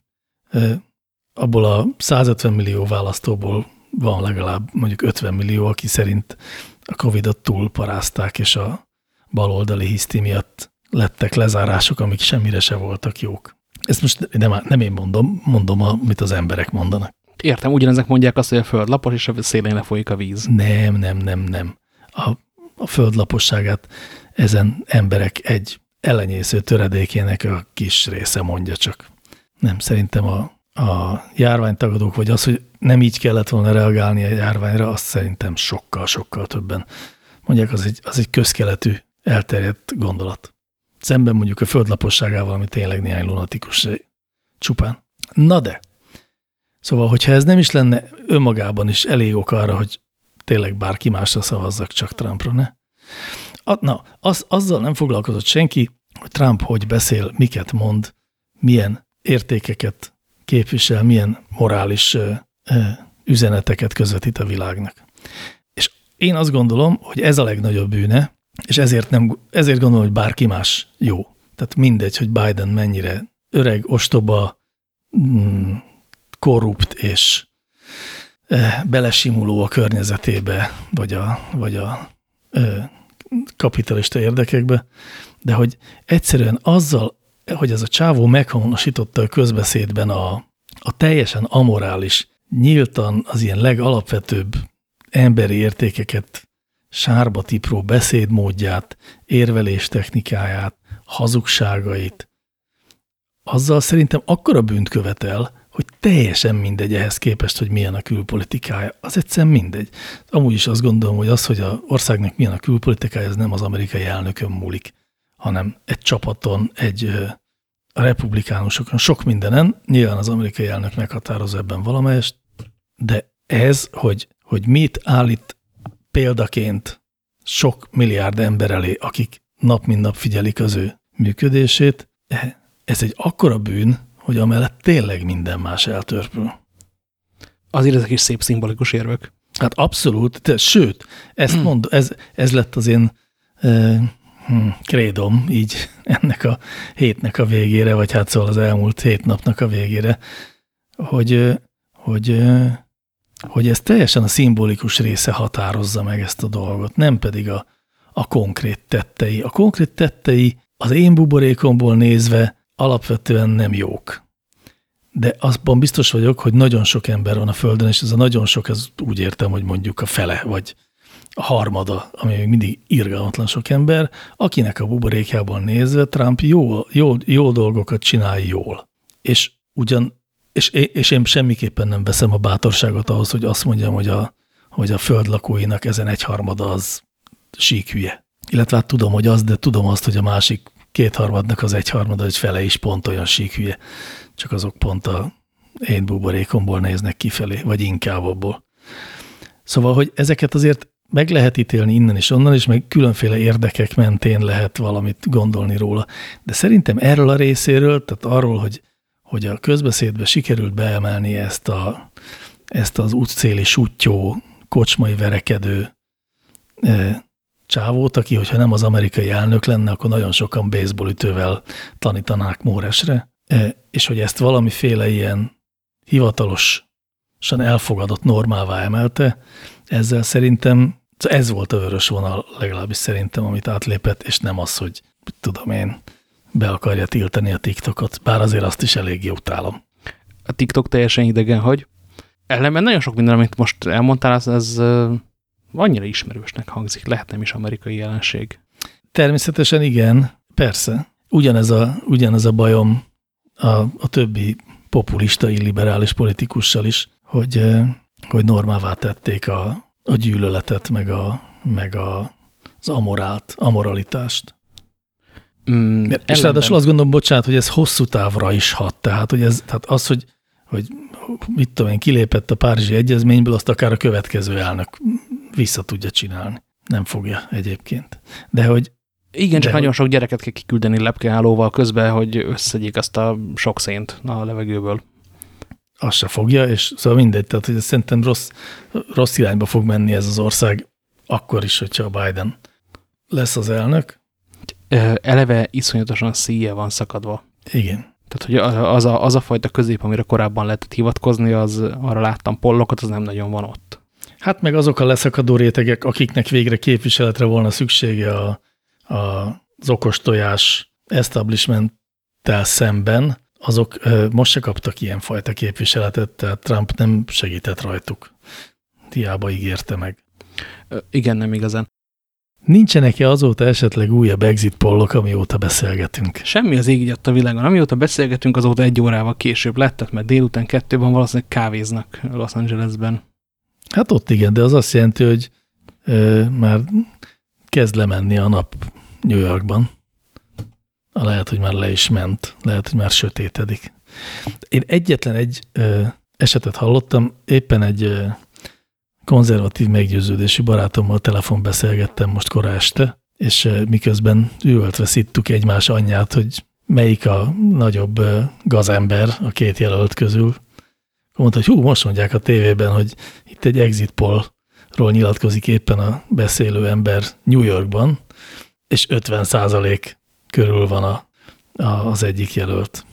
abból a 150 millió választóból van legalább mondjuk 50 millió, aki szerint a Covid-ot túlparázták, és a baloldali hiszti miatt lettek lezárások, amik semmire se voltak jók. Ezt most nem, nem én mondom, mondom, amit az emberek mondanak. Értem, ugyanezek mondják azt, hogy a föld lapos, és a szélén lefolyik a víz. Nem, nem, nem, nem. A, a föld laposságát ezen emberek egy elenyésző töredékének a kis része mondja csak. Nem, szerintem a, a járványtagadók, vagy az, hogy nem így kellett volna reagálni a járványra, azt szerintem sokkal-sokkal többen mondják, az egy, az egy közkeletű, elterjedt gondolat. Szemben mondjuk a földlaposságával, ami tényleg néhány lunatikus csupán. Na de, Szóval, hogyha ez nem is lenne önmagában is elég ok arra, hogy tényleg bárki másra szavazzak, csak Trumpra, ne? Na, az, azzal nem foglalkozott senki, hogy Trump hogy beszél, miket mond, milyen értékeket képvisel, milyen morális üzeneteket közvetít a világnak. És én azt gondolom, hogy ez a legnagyobb bűne, és ezért, nem, ezért gondolom, hogy bárki más jó. Tehát mindegy, hogy Biden mennyire öreg, ostoba, mm, korrupt és belesimuló a környezetébe, vagy a, vagy a kapitalista érdekekbe, de hogy egyszerűen azzal, hogy ez a csávó meghonosította a közbeszédben a, a teljesen amorális, nyíltan az ilyen legalapvetőbb emberi értékeket sárba tipró beszédmódját, érvelés technikáját, hazugságait, azzal szerintem akkora bűnt követel, hogy teljesen mindegy ehhez képest, hogy milyen a külpolitikája. Az egyszerűen mindegy. Amúgy is azt gondolom, hogy az, hogy a országnak milyen a külpolitikája, ez nem az amerikai elnökön múlik. hanem egy csapaton, egy a republikánusokon, sok mindenen, nyilván az amerikai elnök meghatározza ebben valamelyest, de ez, hogy, hogy mit állít példaként sok milliárd ember elé, akik nap mint nap figyelik az ő működését, ez egy akkora bűn, hogy amellett tényleg minden más eltörpül. Azért ezek is szép szimbolikus érvek. Hát abszolút, de, sőt, ezt (clears throat) mond, ez, ez lett az én e, hm, krédom így ennek a hétnek a végére, vagy hát szóval az elmúlt hét napnak a végére, hogy, hogy, hogy ez teljesen a szimbolikus része határozza meg ezt a dolgot, nem pedig a, a konkrét tettei. A konkrét tettei az én buborékomból nézve alapvetően nem jók. De azban biztos vagyok, hogy nagyon sok ember van a Földön, és ez a nagyon sok, ez úgy értem, hogy mondjuk a fele, vagy harmada, ami még mindig irgalmatlan sok ember, akinek a buborékjából nézve Trump jó, jó, jó dolgokat csinál jól. És ugyan, és, és én semmiképpen nem veszem a bátorságot ahhoz, hogy azt mondjam, hogy a, hogy a föld lakóinak ezen egyharmada az sík hülye. Illetve hát tudom, hogy az, de tudom azt, hogy a másik kétharmadnak az egyharmada, hogy fele is pont olyan sík hülye. Csak azok pont a én buborékomból néznek kifelé, vagy inkább abból. Szóval, hogy ezeket azért meg lehet ítélni innen és onnan, és meg különféle érdekek mentén lehet valamit gondolni róla. De szerintem erről a részéről, tehát arról, hogy, hogy a közbeszédbe sikerült beemelni ezt, a, ezt az útcéli sutyó, kocsmai verekedő e, csávót, aki, hogyha nem az amerikai elnök lenne, akkor nagyon sokan baseballütővel tanítanák Móresre, e, és hogy ezt valamiféle ilyen hivatalosan elfogadott normává emelte, ezzel szerintem ez volt a vörös vonal, legalábbis szerintem, amit átlépett, és nem az, hogy tudom én, be akarja tiltani a TikTokot, bár azért azt is eléggé utálom. A TikTok teljesen idegen, hogy ellenben nagyon sok minden, amit most elmondtál, az, ez annyira ismerősnek hangzik, lehet nem is amerikai jelenség. Természetesen igen, persze. Ugyanez a, ugyanez a bajom a, a többi populista, illiberális politikussal is, hogy, hogy normává tették a, a gyűlöletet, meg, a, meg a, az amorált, amoralitást. Mm, és ráadásul azt gondolom, bocsánat, hogy ez hosszú távra is hat. Tehát, hogy ez, tehát az, hogy, hogy mit tudom én, kilépett a Párizsi Egyezményből, azt akár a következő elnök vissza tudja csinálni. Nem fogja egyébként. De hogy igen, csak De nagyon sok gyereket kell kiküldeni lepkeállóval közben, hogy összegyék azt a sok szént a levegőből azt se fogja, és szóval mindegy, tehát hogy szerintem rossz, rossz irányba fog menni ez az ország, akkor is, hogyha Biden lesz az elnök. Eleve iszonyatosan szíje van szakadva. Igen. Tehát, hogy az a, az a fajta közép, amire korábban lehetett hivatkozni, az arra láttam pollokat, az nem nagyon van ott. Hát meg azok a leszakadó rétegek, akiknek végre képviseletre volna szüksége a, a, az okostojás establishment-tel szemben, azok most se kaptak ilyen fajta képviseletet, tehát Trump nem segített rajtuk. Hiába ígérte meg. Igen, nem igazán. Nincsenek-e azóta esetleg újabb exit pollok, amióta beszélgetünk? Semmi az ég a világon. Amióta beszélgetünk, azóta egy órával később lettek, mert délután kettőben valószínűleg kávéznak Los Angelesben. Hát ott igen, de az azt jelenti, hogy ö, már kezd lemenni a nap New Yorkban. Lehet, hogy már le is ment, lehet, hogy már sötétedik. Én egyetlen egy ö, esetet hallottam, éppen egy ö, konzervatív meggyőződésű barátommal telefonbeszélgettem most kora este, és ö, miközben üvöltve szittuk egymás anyját, hogy melyik a nagyobb ö, gazember a két jelölt közül. Mondta, hogy hú, most mondják a tévében, hogy itt egy exit pollról nyilatkozik éppen a beszélő ember New Yorkban, és 50 százalék körül van a, a, az egyik jelölt.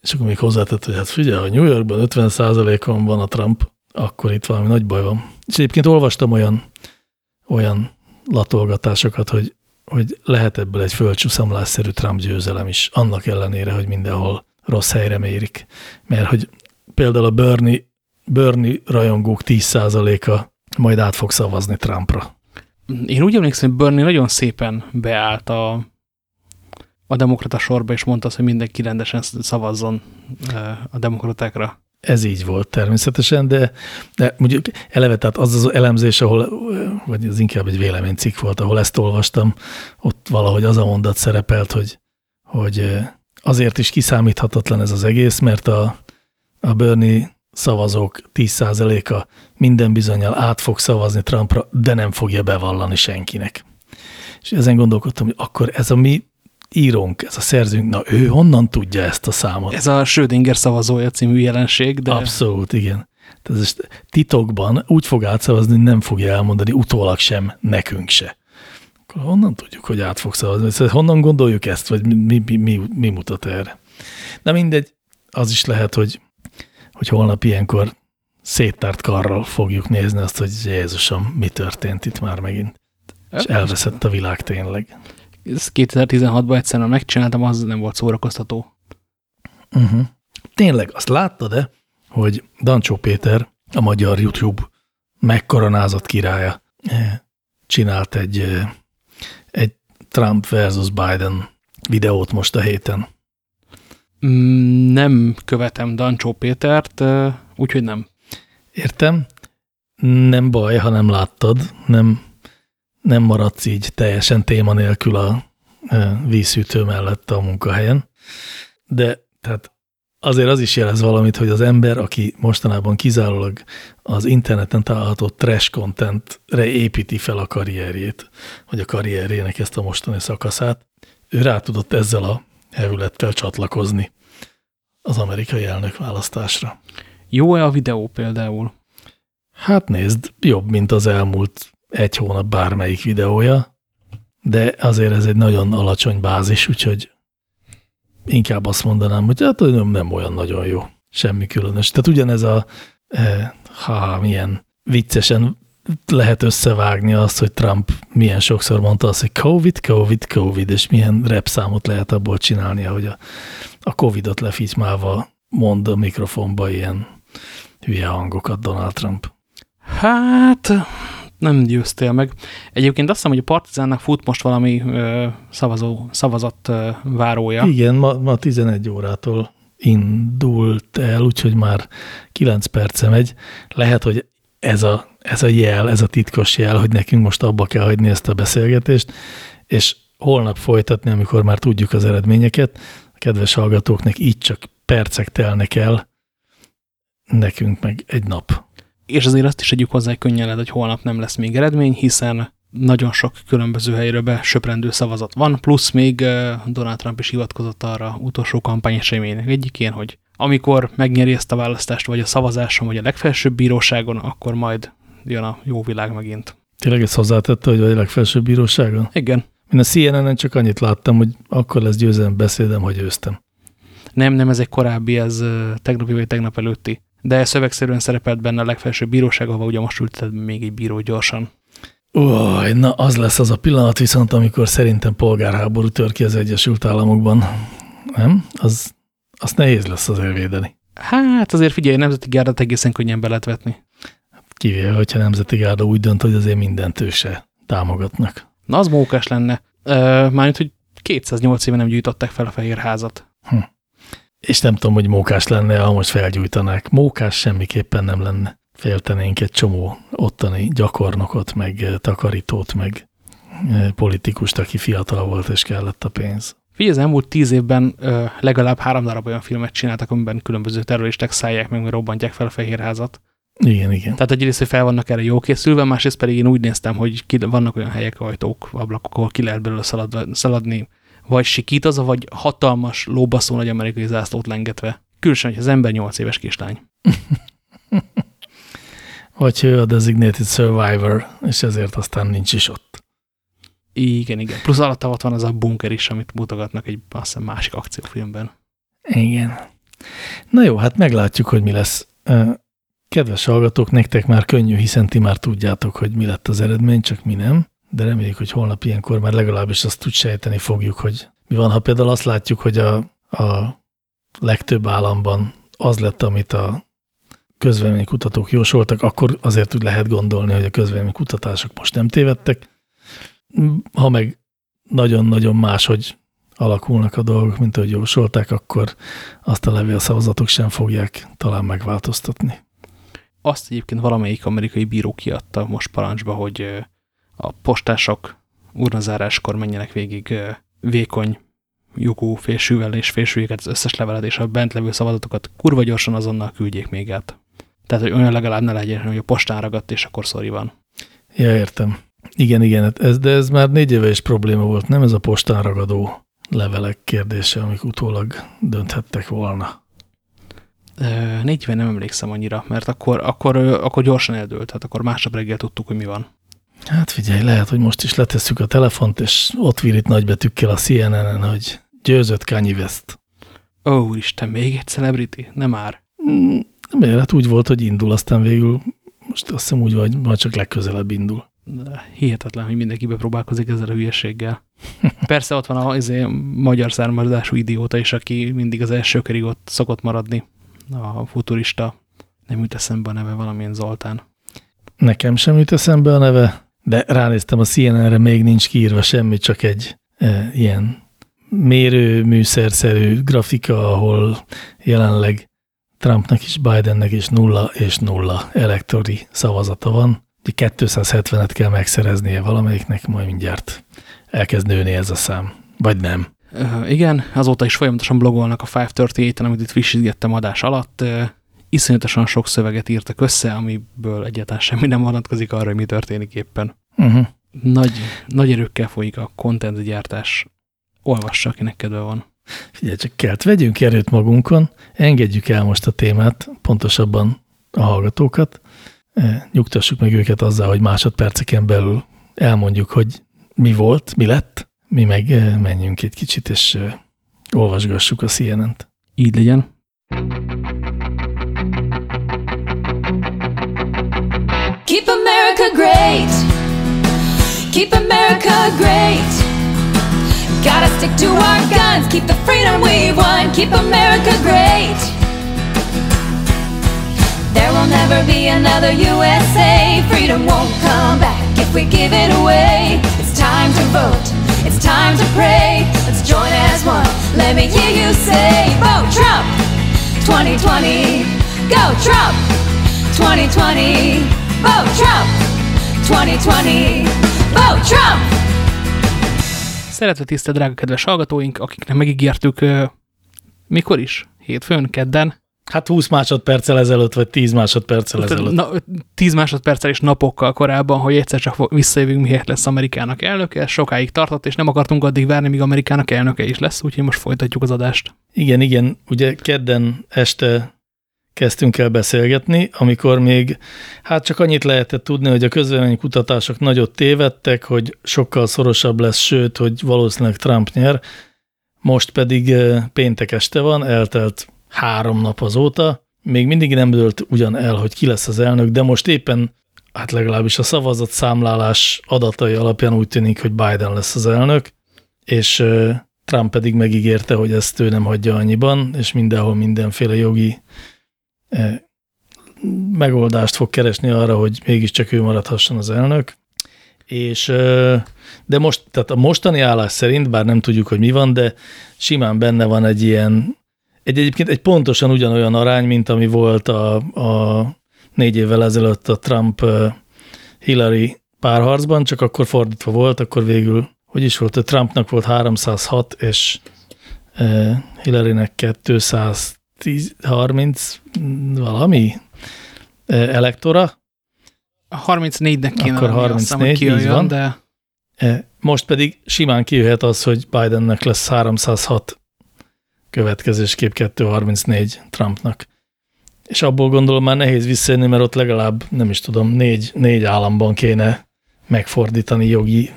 És akkor még hozzátett, hogy hát figyelj, ha New Yorkban 50 on van a Trump, akkor itt valami nagy baj van. És egyébként olvastam olyan, olyan latolgatásokat, hogy, hogy lehet ebből egy földcsúszamlásszerű Trump győzelem is, annak ellenére, hogy mindenhol rossz helyre mérik. Mert hogy például a Bernie, Bernie rajongók 10%-a majd át fog szavazni Trumpra. Én úgy emlékszem, hogy Bernie nagyon szépen beállt a, a demokrata sorba, és mondta azt, hogy mindenki rendesen szavazzon a demokratákra. ez így volt természetesen, de, de mondjuk eleve, tehát az az elemzés, ahol, vagy ez inkább egy véleménycikk volt, ahol ezt olvastam, ott valahogy az a mondat szerepelt, hogy, hogy azért is kiszámíthatatlan ez az egész, mert a, a Bernie szavazók 10%-a minden bizonyal át fog szavazni Trumpra, de nem fogja bevallani senkinek. És ezen gondolkodtam, hogy akkor ez a mi írónk, ez a szerzőnk, na ő honnan tudja ezt a számot? Ez a Schrödinger szavazója című jelenség, de... Abszolút, igen. Tehát ez titokban úgy fog átszavazni, nem fogja elmondani utólag sem, nekünk se. Akkor honnan tudjuk, hogy át fog szavazni? Szóval honnan gondoljuk ezt, vagy mi, mi, mi, mi mutat erre? Na mindegy, az is lehet, hogy, hogy holnap ilyenkor széttárt karral fogjuk nézni azt, hogy Jézusom, mi történt itt már megint. És elveszett a világ tényleg 2016-ban egyszerűen megcsináltam, az nem volt szórakoztató. Uh mhm. -huh. Tényleg, azt láttad-e, hogy Dancsó Péter, a magyar YouTube megkoronázott királya eh, csinált egy, eh, egy Trump versus Biden videót most a héten? Mm, nem követem Dancsó Pétert, eh, úgyhogy nem. Értem. Nem baj, ha nem láttad, nem nem maradsz így teljesen téma nélkül a e, vízhűtő mellett a munkahelyen. De tehát azért az is jelez valamit, hogy az ember, aki mostanában kizárólag az interneten található trash contentre építi fel a karrierjét, vagy a karrierjének ezt a mostani szakaszát, ő rá tudott ezzel a hevülettel csatlakozni az amerikai elnök választásra. Jó-e a videó például? Hát nézd, jobb, mint az elmúlt egy hónap bármelyik videója, de azért ez egy nagyon alacsony bázis, úgyhogy inkább azt mondanám, hogy hát nem, nem olyan nagyon jó. Semmi különös. Tehát ugyanez a, eh, ha milyen viccesen lehet összevágni azt, hogy Trump milyen sokszor mondta azt, hogy Covid, Covid, Covid, és milyen repszámot lehet abból csinálni, hogy a, a Covidot lefitymálva mond a mikrofonba ilyen hülye hangokat Donald Trump. Hát, nem győztél meg. Egyébként azt hiszem, hogy a Partizánnak fut most valami ö, szavazó, szavazat ö, várója. Igen, ma, ma 11 órától indult el, úgyhogy már 9 perce megy. Lehet, hogy ez a, ez a jel, ez a titkos jel, hogy nekünk most abba kell hagyni ezt a beszélgetést, és holnap folytatni, amikor már tudjuk az eredményeket. A kedves hallgatóknak így csak percek telnek el, nekünk meg egy nap és azért azt is együk hozzá, hogy könnyen hogy holnap nem lesz még eredmény, hiszen nagyon sok különböző helyről be söprendő szavazat van, plusz még Donald Trump is hivatkozott arra utolsó kampányeseménynek egyikén, hogy amikor megnyeri ezt a választást, vagy a szavazáson, vagy a legfelsőbb bíróságon, akkor majd jön a jó világ megint. Tényleg ezt hozzátette, hogy vagy a legfelsőbb bíróságon? Igen. Én a CNN-en csak annyit láttam, hogy akkor lesz győzelem beszédem, hogy őztem. Nem, nem, ez egy korábbi, ez tegnapi vagy tegnap előtti de szövegszerűen szerepelt benne a legfelsőbb bíróság, ahol ugye most ültetett még egy bíró gyorsan. Ó, na az lesz az a pillanat viszont, amikor szerintem polgárháború tör ki az Egyesült Államokban. Nem? Az, azt nehéz lesz azért védeni. Hát azért figyelj, Nemzeti Gárdát egészen könnyen be lehet vetni. Kivéve, hogyha Nemzeti Gárda úgy dönt, hogy azért mindent őse támogatnak. Na, az mókás lenne. Mármint, hogy 208 éve nem gyűjtották fel a Fehérházat. Hm. És nem tudom, hogy mókás lenne, ha most felgyújtanák. Mókás semmiképpen nem lenne. Féltenénk egy csomó ottani gyakornokot, meg eh, takarítót, meg eh, politikust, aki fiatal volt, és kellett a pénz. Figyelj, az elmúlt tíz évben ö, legalább három darab olyan filmet csináltak, amiben különböző terroristák szállják meg, robbantják fel a Fehérházat. Igen, igen. Tehát egyrészt, hogy fel vannak erre jó készülve, másrészt pedig én úgy néztem, hogy ki, vannak olyan helyek, ajtók, ablakok, ahol ki lehet belőle szalad, szaladni vagy sikítoz, vagy hatalmas lóbaszó nagy amerikai zászlót lengetve. Különösen, hogy az ember 8 éves kislány. (laughs) vagy ő a Designated Survivor, és ezért aztán nincs is ott. Igen, igen. Plusz alatta ott van az a bunker is, amit mutogatnak egy azt hiszem, másik akciófilmben. Igen. Na jó, hát meglátjuk, hogy mi lesz. Kedves hallgatók, nektek már könnyű, hiszen ti már tudjátok, hogy mi lett az eredmény, csak mi nem de reméljük, hogy holnap ilyenkor már legalábbis azt úgy sejteni fogjuk, hogy mi van. Ha például azt látjuk, hogy a, a legtöbb államban az lett, amit a közvéleménykutatók jósoltak, akkor azért úgy lehet gondolni, hogy a közvéleménykutatások most nem tévedtek. Ha meg nagyon-nagyon más, hogy alakulnak a dolgok, mint ahogy jósolták, akkor azt a levélszavazatok sem fogják talán megváltoztatni. Azt egyébként valamelyik amerikai bíró kiadta most parancsba, hogy a postások urnazáráskor menjenek végig vékony lyukú fésűvel és fésüljék az összes levelet, és a bent levő szavazatokat kurva gyorsan azonnal küldjék még át. Tehát, hogy olyan legalább ne legyen, hogy a postán ragadt, és akkor szori van. Ja, értem. Igen, igen, hát ez, de ez már négy éve is probléma volt, nem ez a postán ragadó levelek kérdése, amik utólag dönthettek volna. Négy éve nem emlékszem annyira, mert akkor, akkor, akkor gyorsan eldőlt, hát akkor másnap reggel tudtuk, hogy mi van. Hát figyelj, lehet, hogy most is letesszük a telefont, és ott vírit nagybetűkkel a CNN-en, hogy győzött Kanye West. Ó, oh, Isten, még egy celebrity? Nem már. Mm, nem hát úgy volt, hogy indul, aztán végül most azt hiszem úgy vagy, majd csak legközelebb indul. De hihetetlen, hogy mindenki bepróbálkozik ezzel a hülyeséggel. (laughs) Persze ott van az magyar származású idióta is, aki mindig az első körig ott szokott maradni. A futurista. Nem jut eszembe a neve valamilyen Zoltán. Nekem sem jut eszembe a neve, de ránéztem a CNN-re, még nincs kiírva semmi, csak egy e, ilyen mérőműszerszerű grafika, ahol jelenleg Trumpnak is, Bidennek is nulla és nulla elektori szavazata van. 270-et kell megszereznie valamelyiknek, majd mindjárt elkezd nőni ez a szám. Vagy nem. Uh, igen, azóta is folyamatosan blogolnak a 538-en, amit itt frissítgettem adás alatt. Uh, iszonyatosan sok szöveget írtak össze, amiből egyáltalán semmi nem vonatkozik arra, hogy mi történik éppen. Uh -huh. nagy, nagy erőkkel folyik a content gyártás. Olvassa, akinek kedve van. Figyelj, csak kelt, vegyünk erőt magunkon, engedjük el most a témát, pontosabban a hallgatókat, e, nyugtassuk meg őket azzal, hogy másodperceken belül elmondjuk, hogy mi volt, mi lett, mi meg e, menjünk egy kicsit, és e, olvasgassuk a CNN-t. Így legyen. Keep America great! Keep America great! Gotta stick to our guns, keep the freedom we won, keep America great. There will never be another USA. Freedom won't come back if we give it away. It's time to vote, it's time to pray. Let's join as one. Let me hear you say, Vote Trump 2020. Go Trump 2020. Vote Trump 2020. Vote Trump Szeretve tisztelt drága kedves hallgatóink, akiknek megígértük, mikor is? Hétfőn, kedden? Hát 20 másodperccel ezelőtt, vagy 10 másodperccel ezelőtt. Na, 10 másodperccel és napokkal korábban, hogy egyszer csak visszajövünk, miért lesz Amerikának elnöke. Ez sokáig tartott, és nem akartunk addig várni, míg Amerikának elnöke is lesz, úgyhogy most folytatjuk az adást. Igen, igen. Ugye kedden este kezdtünk el beszélgetni, amikor még hát csak annyit lehetett tudni, hogy a kutatások nagyot tévedtek, hogy sokkal szorosabb lesz, sőt, hogy valószínűleg Trump nyer. Most pedig eh, péntek este van, eltelt három nap azóta, még mindig nem dőlt ugyan el, hogy ki lesz az elnök, de most éppen, hát legalábbis a szavazat számlálás adatai alapján úgy tűnik, hogy Biden lesz az elnök, és eh, Trump pedig megígérte, hogy ezt ő nem hagyja annyiban, és mindenhol mindenféle jogi megoldást fog keresni arra, hogy mégiscsak ő maradhasson az elnök. És, de most, tehát a mostani állás szerint, bár nem tudjuk, hogy mi van, de simán benne van egy ilyen, egy egyébként egy pontosan ugyanolyan arány, mint ami volt a, a négy évvel ezelőtt a Trump-Hillary párharcban, csak akkor fordítva volt, akkor végül, hogy is volt, a Trumpnak volt 306, és Hillarynek 200 10, 30 valami elektora. 34-nek kéne Akkor 34, lenni, azt van. de... Most pedig simán kijöhet az, hogy Bidennek lesz 306 következésképp 234 Trumpnak. És abból gondolom már nehéz visszajönni, mert ott legalább, nem is tudom, négy, négy államban kéne megfordítani jogi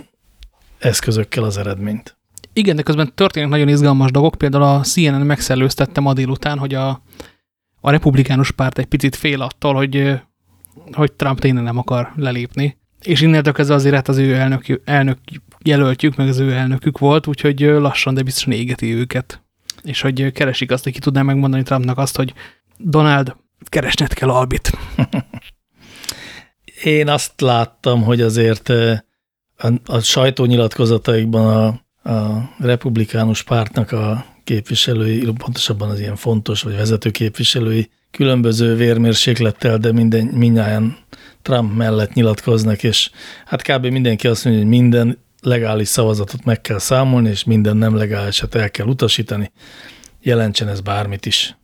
eszközökkel az eredményt. Igen, de közben történnek nagyon izgalmas dolgok. Például a CNN megszellőztette ma délután, hogy a, a republikánus párt egy picit fél attól, hogy, hogy Trump tényleg nem akar lelépni. És innentől kezdve azért hát az ő elnök, elnök jelöltjük, meg az ő elnökük volt, úgyhogy lassan, de biztosan égeti őket. És hogy keresik azt, hogy ki tudná megmondani Trumpnak azt, hogy Donald, keresned kell Albit. (laughs) Én azt láttam, hogy azért a, a sajtónyilatkozataikban a a republikánus pártnak a képviselői, pontosabban az ilyen fontos vagy vezető képviselői különböző vérmérséklettel, de minden, mindjárt Trump mellett nyilatkoznak, és hát kb. mindenki azt mondja, hogy minden legális szavazatot meg kell számolni, és minden nem legálisat el kell utasítani, jelentsen ez bármit is.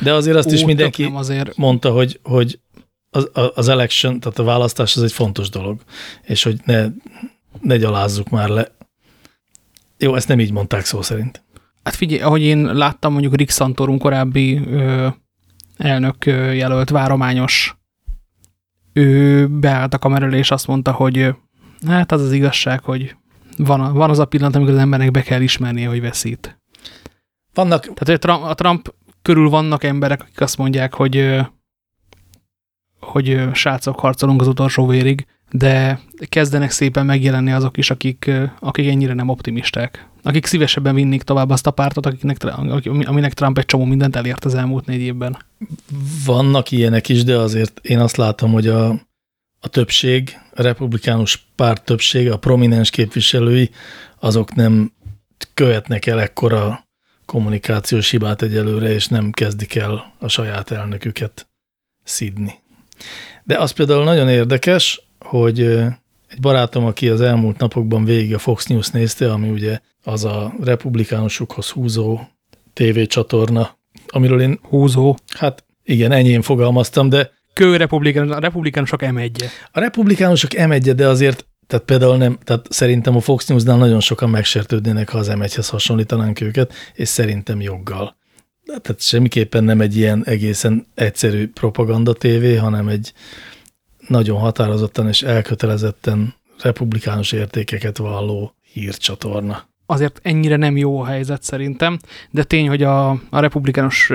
De azért azt Ó, is mindenki azért. mondta, hogy, hogy az, az election, tehát a választás az egy fontos dolog, és hogy ne, ne gyalázzuk már le. Jó, ezt nem így mondták szó szerint. Hát figyelj, ahogy én láttam mondjuk Rick Santorum korábbi ö, elnök ö, jelölt várományos, ő beállt a kamera és azt mondta, hogy hát az az igazság, hogy van, van az a pillanat, amikor az embernek be kell ismernie, hogy veszít. Vannak... Tehát a Trump, a Trump körül vannak emberek, akik azt mondják, hogy hogy srácok, harcolunk az utolsó vérig, de kezdenek szépen megjelenni azok is, akik, akik ennyire nem optimisták. Akik szívesebben vinnék tovább azt a pártot, akiknek, aminek Trump egy csomó mindent elért az elmúlt négy évben. Vannak ilyenek is, de azért én azt látom, hogy a, a többség, a republikánus párt többsége, a prominens képviselői, azok nem követnek el ekkora kommunikációs hibát egyelőre, és nem kezdik el a saját elnöküket szidni. De az például nagyon érdekes, hogy egy barátom, aki az elmúlt napokban végig a Fox News nézte, ami ugye az a republikánusokhoz húzó tévécsatorna, amiről én... Húzó. Hát igen, enyém fogalmaztam, de... Kő republikánus, a republikánusok m 1 A republikánusok m 1 de azért, tehát például nem, tehát szerintem a Fox News-nál nagyon sokan megsértődnének, ha az M1-hez hasonlítanánk őket, és szerintem joggal tehát semmiképpen nem egy ilyen egészen egyszerű propaganda tévé, hanem egy nagyon határozottan és elkötelezetten republikánus értékeket valló hírcsatorna. Azért ennyire nem jó a helyzet szerintem, de tény, hogy a, a republikánus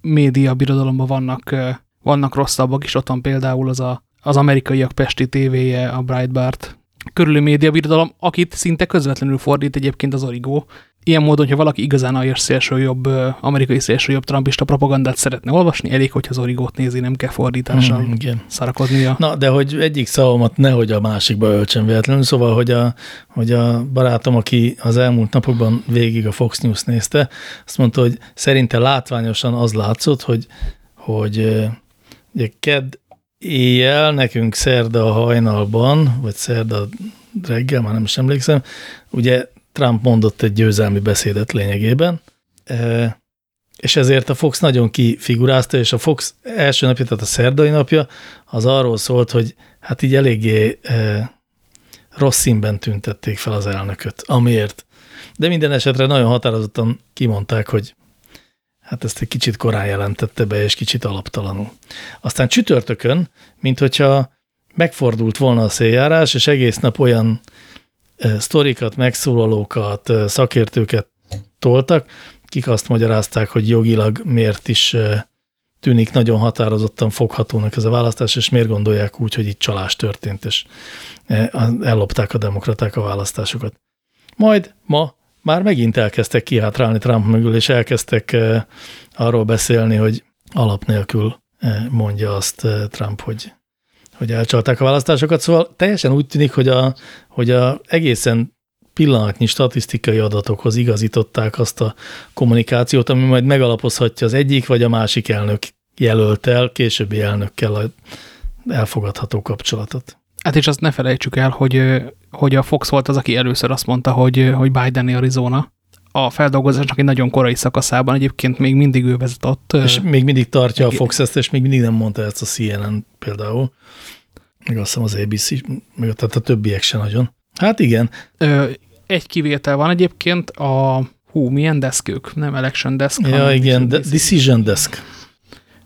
média birodalomban vannak, vannak rosszabbak is, ott van például az a, az amerikaiak pesti tévéje, a Breitbart. Körülő média birodalom, akit szinte közvetlenül fordít egyébként az Origo, ilyen módon, ha valaki igazán a szélső jobb, amerikai szélső jobb trumpista propagandát szeretne olvasni, elég, hogyha az origót nézi, nem kell fordítással mm, igen. szarakodnia. Na, de hogy egyik szavamat nehogy a másikba öltsem véletlenül, szóval, hogy a, hogy a barátom, aki az elmúlt napokban végig a Fox News nézte, azt mondta, hogy szerinte látványosan az látszott, hogy, hogy ugye kedd éjjel, nekünk szerda a hajnalban, vagy szerda reggel, már nem is emlékszem, ugye Trump mondott egy győzelmi beszédet lényegében, e, és ezért a Fox nagyon kifigurázta, és a Fox első napja, tehát a szerdai napja, az arról szólt, hogy hát így eléggé e, rossz színben tüntették fel az elnököt, amiért. De minden esetre nagyon határozottan kimondták, hogy hát ezt egy kicsit korán jelentette be, és kicsit alaptalanul. Aztán csütörtökön, mint hogyha megfordult volna a széljárás, és egész nap olyan sztorikat, megszólalókat, szakértőket toltak, kik azt magyarázták, hogy jogilag miért is tűnik nagyon határozottan foghatónak ez a választás, és miért gondolják úgy, hogy itt csalás történt, és ellopták a demokraták a választásokat. Majd ma már megint elkezdtek kihátrálni Trump mögül, és elkezdtek arról beszélni, hogy alap nélkül mondja azt Trump, hogy hogy elcsalták a választásokat, szóval teljesen úgy tűnik, hogy a, hogy a egészen pillanatnyi statisztikai adatokhoz igazították azt a kommunikációt, ami majd megalapozhatja az egyik vagy a másik elnök jelöltel, későbbi elnökkel a elfogadható kapcsolatot. Hát és azt ne felejtsük el, hogy, hogy a Fox volt az, aki először azt mondta, hogy, hogy Biden Arizona. A feldolgozásnak egy nagyon korai szakaszában egyébként még mindig ő vezetett. És még mindig tartja a Fox ezt, és még mindig nem mondta ezt a CNN például meg azt hiszem az ABC, meg tehát a többiek se nagyon. Hát igen. Egy kivétel van egyébként, a hú, milyen deszkők? Nem election desk. Ja, igen, de decision desk.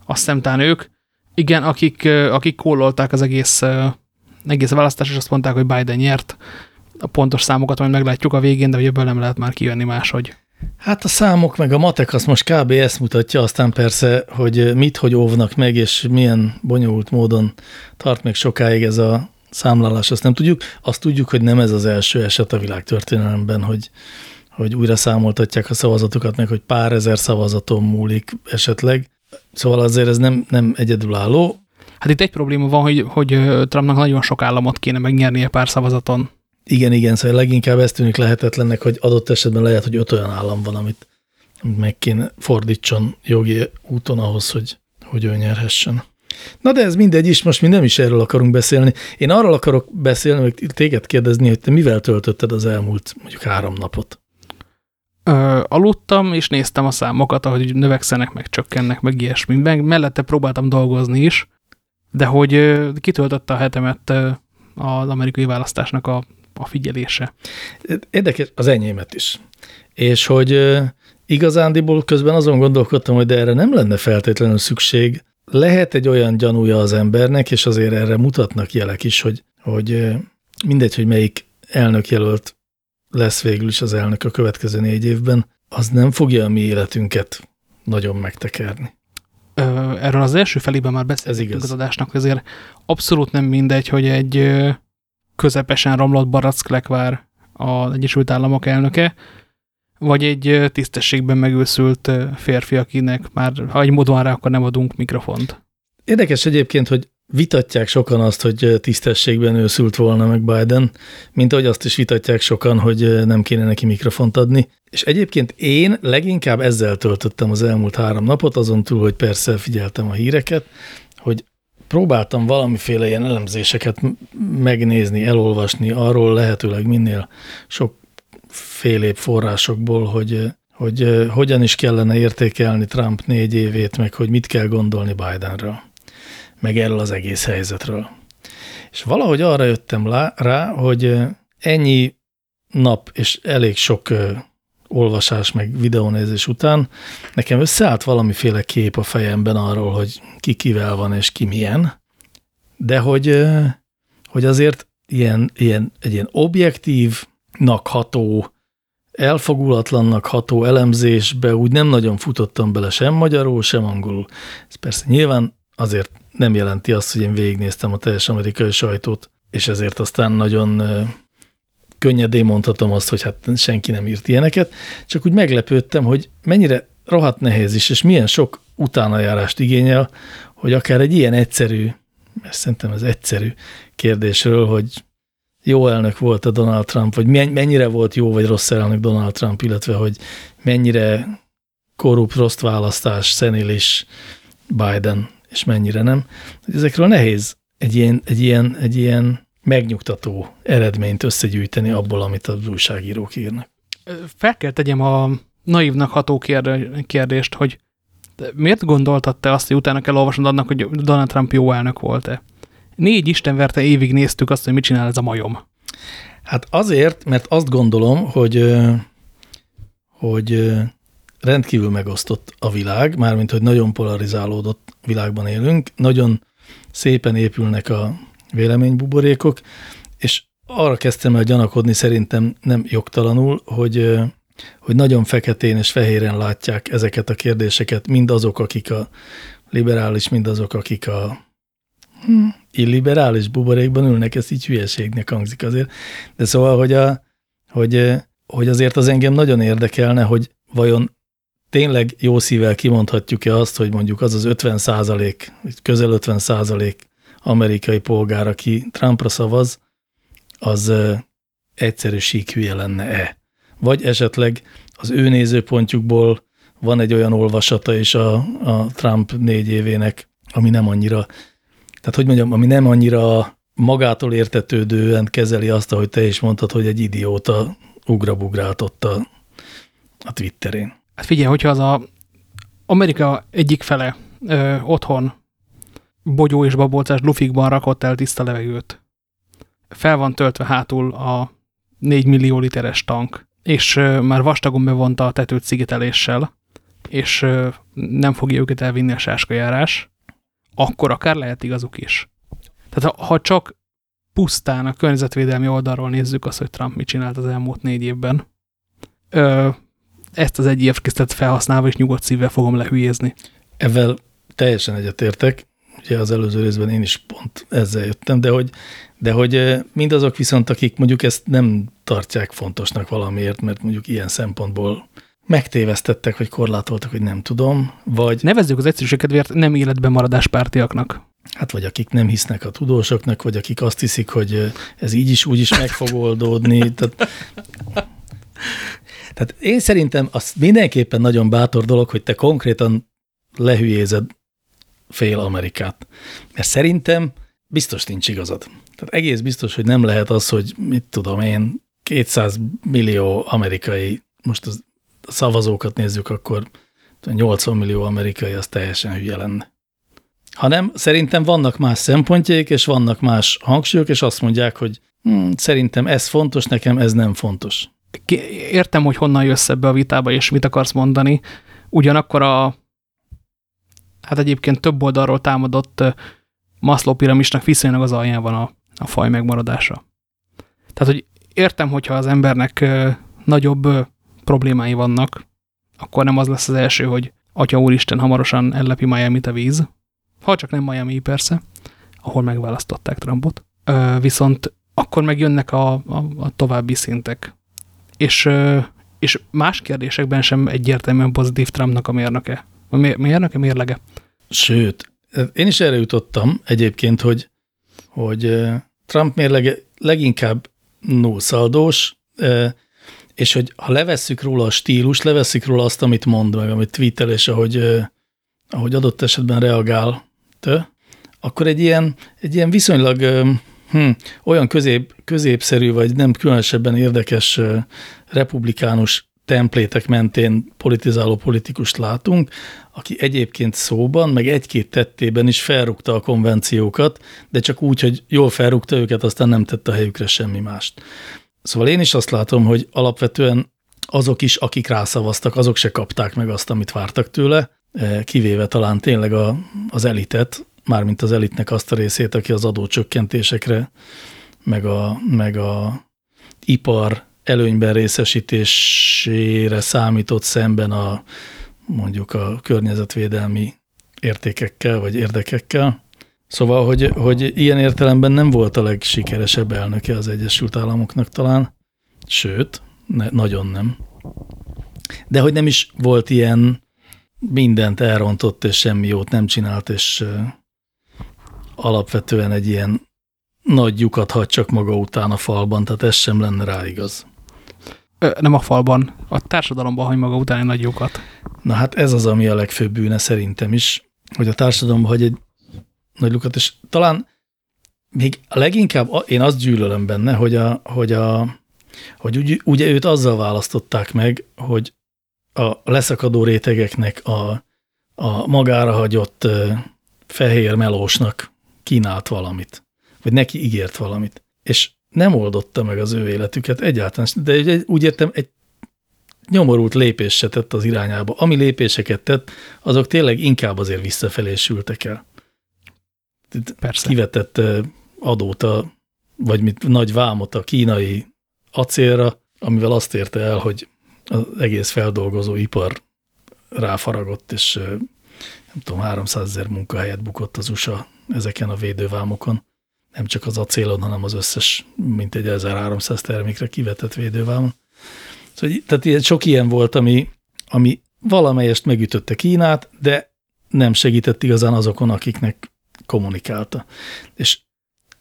Azt hiszem tán ők. Igen, akik, akik kólolták az egész, egész választást, és azt mondták, hogy Biden nyert. A pontos számokat majd meglátjuk a végén, de hogy ebből nem lehet már kijönni máshogy. Hát a számok meg a matek az most kb. ezt mutatja, aztán persze, hogy mit, hogy óvnak meg, és milyen bonyolult módon tart még sokáig ez a számlálás, azt nem tudjuk. Azt tudjuk, hogy nem ez az első eset a világtörténelemben, hogy, hogy újra számoltatják a szavazatokat, meg hogy pár ezer szavazaton múlik esetleg. Szóval azért ez nem, nem egyedülálló. Hát itt egy probléma van, hogy, hogy Trumpnak nagyon sok államot kéne megnyernie pár szavazaton. Igen, igen, szóval leginkább ez tűnik lehetetlennek, hogy adott esetben lehet, hogy öt olyan állam van, amit, meg kéne fordítson jogi úton ahhoz, hogy, hogy ő nyerhessen. Na de ez mindegy is, most mi nem is erről akarunk beszélni. Én arról akarok beszélni, hogy téged kérdezni, hogy te mivel töltötted az elmúlt mondjuk három napot? Ö, aludtam, és néztem a számokat, ahogy növekszenek, meg csökkennek, meg ilyesmi. Meg mellette próbáltam dolgozni is, de hogy ö, kitöltötte a hetemet ö, az amerikai választásnak a, a figyelése. Érdekes, az enyémet is. És hogy igazándiból közben azon gondolkodtam, hogy de erre nem lenne feltétlenül szükség. Lehet egy olyan gyanúja az embernek, és azért erre mutatnak jelek is, hogy, hogy mindegy, hogy melyik elnökjelölt lesz végül is az elnök a következő négy évben, az nem fogja a mi életünket nagyon megtekerni. Erről az első felében már beszéltünk az adásnak, azért abszolút nem mindegy, hogy egy közepesen romlott Barack az Egyesült Államok elnöke, vagy egy tisztességben megőszült férfi, akinek már, ha egy módon rá, akkor nem adunk mikrofont. Érdekes egyébként, hogy vitatják sokan azt, hogy tisztességben őszült volna meg Biden, mint ahogy azt is vitatják sokan, hogy nem kéne neki mikrofont adni. És egyébként én leginkább ezzel töltöttem az elmúlt három napot, azon túl, hogy persze figyeltem a híreket, hogy próbáltam valamiféle ilyen elemzéseket megnézni, elolvasni arról lehetőleg minél sok félébb forrásokból, hogy, hogy hogyan is kellene értékelni Trump négy évét, meg hogy mit kell gondolni Bidenről meg erről az egész helyzetről. És valahogy arra jöttem rá, hogy ennyi nap és elég sok olvasás meg videónézés után nekem összeállt valamiféle kép a fejemben arról, hogy ki kivel van és ki milyen, de hogy, hogy azért ilyen, ilyen, egy ilyen objektívnak ható, elfogulatlannak ható elemzésbe úgy nem nagyon futottam bele sem magyarul, sem angolul. Ez persze nyilván azért nem jelenti azt, hogy én végignéztem a teljes amerikai sajtót, és ezért aztán nagyon könnyedén mondhatom azt, hogy hát senki nem írt ilyeneket, csak úgy meglepődtem, hogy mennyire rohadt nehéz is, és milyen sok utánajárást igényel, hogy akár egy ilyen egyszerű, mert szerintem ez egyszerű kérdésről, hogy jó elnök volt a Donald Trump, vagy mennyire volt jó vagy rossz elnök Donald Trump, illetve hogy mennyire korrupt, rossz választás, szenélis Biden és mennyire nem. Ezekről nehéz egy ilyen, egy ilyen, egy ilyen megnyugtató eredményt összegyűjteni abból, amit az újságírók írnak. Fel kell tegyem a naívnak ható kérdést, hogy miért gondoltad te azt, hogy utána kell olvasnod annak, hogy Donald Trump jó elnök volt-e? Négy istenverte évig néztük azt, hogy mit csinál ez a majom. Hát azért, mert azt gondolom, hogy, hogy rendkívül megosztott a világ, mármint, hogy nagyon polarizálódott világban élünk, nagyon szépen épülnek a véleménybuborékok, és arra kezdtem el gyanakodni szerintem nem jogtalanul, hogy, hogy nagyon feketén és fehéren látják ezeket a kérdéseket, mind azok, akik a liberális, mind azok, akik a hm, illiberális buborékban ülnek, ez így hülyeségnek hangzik azért. De szóval, hogy, a, hogy, hogy azért az engem nagyon érdekelne, hogy vajon tényleg jó szívvel kimondhatjuk-e azt, hogy mondjuk az az 50 százalék, közel 50 százalék amerikai polgár, aki Trumpra szavaz, az egyszerű sík hülye lenne-e? Vagy esetleg az ő nézőpontjukból van egy olyan olvasata is a, a Trump négy évének, ami nem annyira, tehát hogy mondjam, ami nem annyira magától értetődően kezeli azt, ahogy te is mondtad, hogy egy idióta ugrabugrált ott a, a Twitterén. Hát figyelj, hogyha az a Amerika egyik fele ö, otthon bogyó és babolcás lufikban rakott el tiszta levegőt, fel van töltve hátul a 4 millió literes tank, és már vastagon bevonta a tetőt szigeteléssel, és nem fogja őket elvinni a sáskajárás, akkor akár lehet igazuk is. Tehát ha, csak pusztán a környezetvédelmi oldalról nézzük azt, hogy Trump mit csinált az elmúlt négy évben, ö, ezt az egy évkészletet felhasználva és nyugodt szívvel fogom lehülyézni. Ezzel teljesen egyetértek. Ugye az előző részben én is pont ezzel jöttem, de hogy, de hogy mindazok viszont, akik mondjuk ezt nem tartják fontosnak valamiért, mert mondjuk ilyen szempontból megtévesztettek, vagy korlátoltak, hogy nem tudom, vagy... Nevezzük az egyszerűség kedvéért nem életben maradás pártiaknak. hát vagy akik nem hisznek a tudósoknak, vagy akik azt hiszik, hogy ez így is, úgy is meg fog oldódni. Tehát, tehát én szerintem az mindenképpen nagyon bátor dolog, hogy te konkrétan lehülyézed fél Amerikát. Mert szerintem biztos nincs igazad. Tehát egész biztos, hogy nem lehet az, hogy mit tudom én, 200 millió amerikai, most a szavazókat nézzük, akkor 80 millió amerikai az teljesen hülye lenne. Hanem szerintem vannak más szempontjaik, és vannak más hangsúlyok, és azt mondják, hogy hm, szerintem ez fontos, nekem ez nem fontos. Értem, hogy honnan jössz ebbe a vitába, és mit akarsz mondani. Ugyanakkor a, hát egyébként több oldalról támadott Maslow piramisnak viszonylag az alján van a, a faj megmaradása. Tehát, hogy értem, hogyha az embernek nagyobb problémái vannak, akkor nem az lesz az első, hogy Atya Úristen hamarosan ellepi miami a víz, ha csak nem Miami, persze, ahol megválasztották Trumpot. Viszont akkor megjönnek a, a, a további szintek. És, és más kérdésekben sem egyértelműen pozitív Trumpnak a mérnöke. A mérnöke, mérlege. Sőt, én is erre jutottam egyébként, hogy, hogy Trump mérlege leginkább nullszaldós, és hogy ha levesszük róla a stílus, levesszük róla azt, amit mond meg, amit tweetel, és ahogy, ahogy adott esetben reagál akkor egy ilyen, egy ilyen viszonylag hm, olyan közép, középszerű, vagy nem különösebben érdekes republikánus templétek mentén politizáló politikust látunk, aki egyébként szóban, meg egy-két tettében is felrúgta a konvenciókat, de csak úgy, hogy jól felrúgta őket, aztán nem tette a helyükre semmi mást. Szóval én is azt látom, hogy alapvetően azok is, akik rászavaztak, azok se kapták meg azt, amit vártak tőle, E, kivéve talán tényleg a, az elitet, mármint az elitnek azt a részét, aki az adócsökkentésekre, meg a, meg a ipar előnyben részesítésére számított szemben a mondjuk a környezetvédelmi értékekkel vagy érdekekkel. Szóval, hogy, hogy ilyen értelemben nem volt a legsikeresebb elnöke az Egyesült Államoknak talán, sőt, ne, nagyon nem. De hogy nem is volt ilyen mindent elrontott, és semmi jót nem csinált, és alapvetően egy ilyen nagy lyukat hagy csak maga után a falban, tehát ez sem lenne rá igaz. Ö, nem a falban, a társadalomban hagy maga után egy nagy lyukat. Na hát ez az, ami a legfőbb bűne szerintem is, hogy a társadalomban hagy egy nagy lyukat, és talán még leginkább én azt gyűlölöm benne, hogy, a, hogy, a, hogy ugye őt azzal választották meg, hogy a leszakadó rétegeknek a, a magára hagyott fehér melósnak kínált valamit, vagy neki ígért valamit, és nem oldotta meg az ő életüket egyáltalán, de úgy értem, egy nyomorult lépés se tett az irányába. Ami lépéseket tett, azok tényleg inkább azért visszafelé sültek el. Persze. Kivetett adót, a, vagy mit, nagy vámot a kínai acélra, amivel azt érte el, hogy az egész feldolgozó ipar ráfaragott, és nem tudom, 300 ezer munkahelyet bukott az USA ezeken a védővámokon. Nem csak az acélon, hanem az összes, mint egy 1300 termékre kivetett védővámon. Szóval, tehát ilyen, sok ilyen volt, ami, ami valamelyest megütötte Kínát, de nem segített igazán azokon, akiknek kommunikálta. És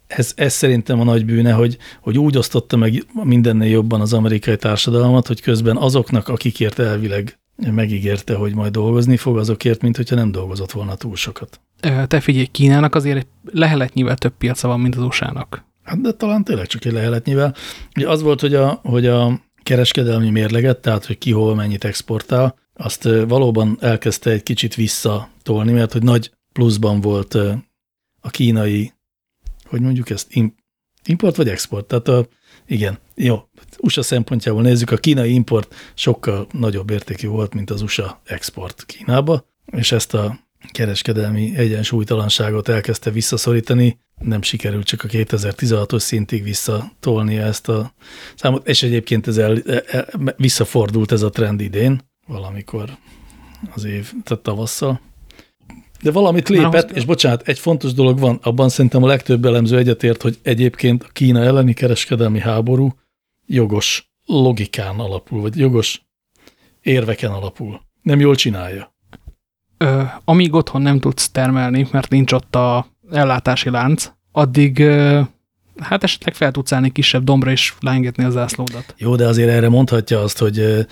ez, ez szerintem a nagy bűne, hogy, hogy úgy osztotta meg mindennél jobban az amerikai társadalmat, hogy közben azoknak, akikért elvileg megígérte, hogy majd dolgozni fog, azokért, mint hogyha nem dolgozott volna túl sokat. Te figyelj, Kínának azért egy leheletnyivel több piaca van, mint az USA-nak. Hát de talán tényleg csak egy leheletnyivel. Ugye az volt, hogy a, hogy a kereskedelmi mérleget, tehát hogy ki hol mennyit exportál, azt valóban elkezdte egy kicsit visszatolni, mert hogy nagy pluszban volt a kínai hogy mondjuk ezt import vagy export? Tehát a, igen, jó, USA szempontjából nézzük, a kínai import sokkal nagyobb értékű volt, mint az USA export Kínába, és ezt a kereskedelmi egyensúlytalanságot elkezdte visszaszorítani, nem sikerült csak a 2016-os szintig visszatolni ezt a számot, és egyébként ez el, el, e, visszafordult ez a trend idén, valamikor az év, tehát tavasszal. De valamit lépett, és bocsánat, egy fontos dolog van, abban szerintem a legtöbb elemző egyetért, hogy egyébként a Kína elleni kereskedelmi háború jogos logikán alapul, vagy jogos érveken alapul. Nem jól csinálja. Ö, amíg otthon nem tudsz termelni, mert nincs ott a ellátási lánc, addig hát esetleg fel tudsz állni kisebb dombra és lángetni a zászlódat. Jó, de azért erre mondhatja azt, hogy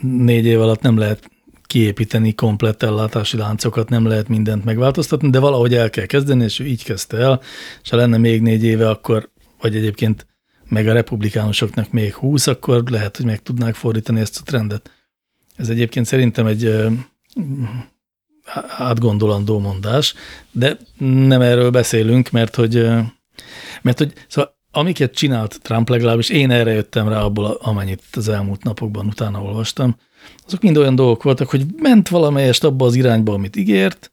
négy év alatt nem lehet kiépíteni komplett ellátási láncokat, nem lehet mindent megváltoztatni, de valahogy el kell kezdeni, és ő így kezdte el, és ha lenne még négy éve, akkor, vagy egyébként meg a republikánusoknak még húsz, akkor lehet, hogy meg tudnák fordítani ezt a trendet. Ez egyébként szerintem egy átgondolandó mondás, de nem erről beszélünk, mert hogy, mert hogy szóval amiket csinált Trump legalábbis, én erre jöttem rá abból, amennyit az elmúlt napokban utána olvastam, azok mind olyan dolgok voltak, hogy ment valamelyest abba az irányba, amit ígért,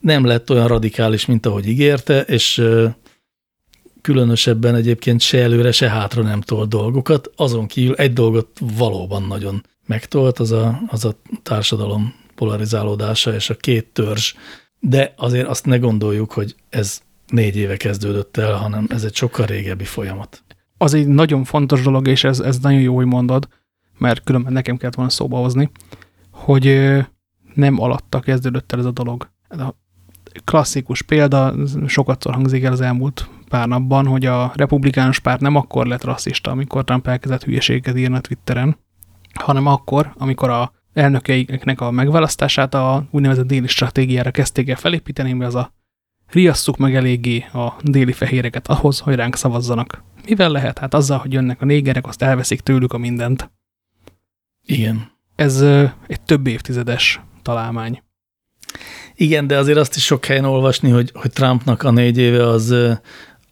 nem lett olyan radikális, mint ahogy ígérte, és különösebben egyébként se előre, se hátra nem tolt dolgokat. Azon kívül egy dolgot valóban nagyon megtolt, az a, az a társadalom polarizálódása és a két törzs. De azért azt ne gondoljuk, hogy ez négy éve kezdődött el, hanem ez egy sokkal régebbi folyamat. Az egy nagyon fontos dolog, és ez, ez nagyon jó, hogy mondod, mert különben nekem kellett volna szóba hozni, hogy nem alatta kezdődött el ez a dolog. A klasszikus példa, sokat hangzik el az elmúlt pár napban, hogy a republikánus párt nem akkor lett rasszista, amikor Trump elkezdett hülyeséget írni a Twitteren, hanem akkor, amikor a elnökeiknek a megválasztását a úgynevezett déli stratégiára kezdték el felépíteni, mi az a riasszuk meg eléggé a déli fehéreket ahhoz, hogy ránk szavazzanak. Mivel lehet? Hát azzal, hogy jönnek a négerek, azt elveszik tőlük a mindent. Igen. Ez egy több évtizedes találmány. Igen, de azért azt is sok helyen olvasni, hogy, hogy Trumpnak a négy éve az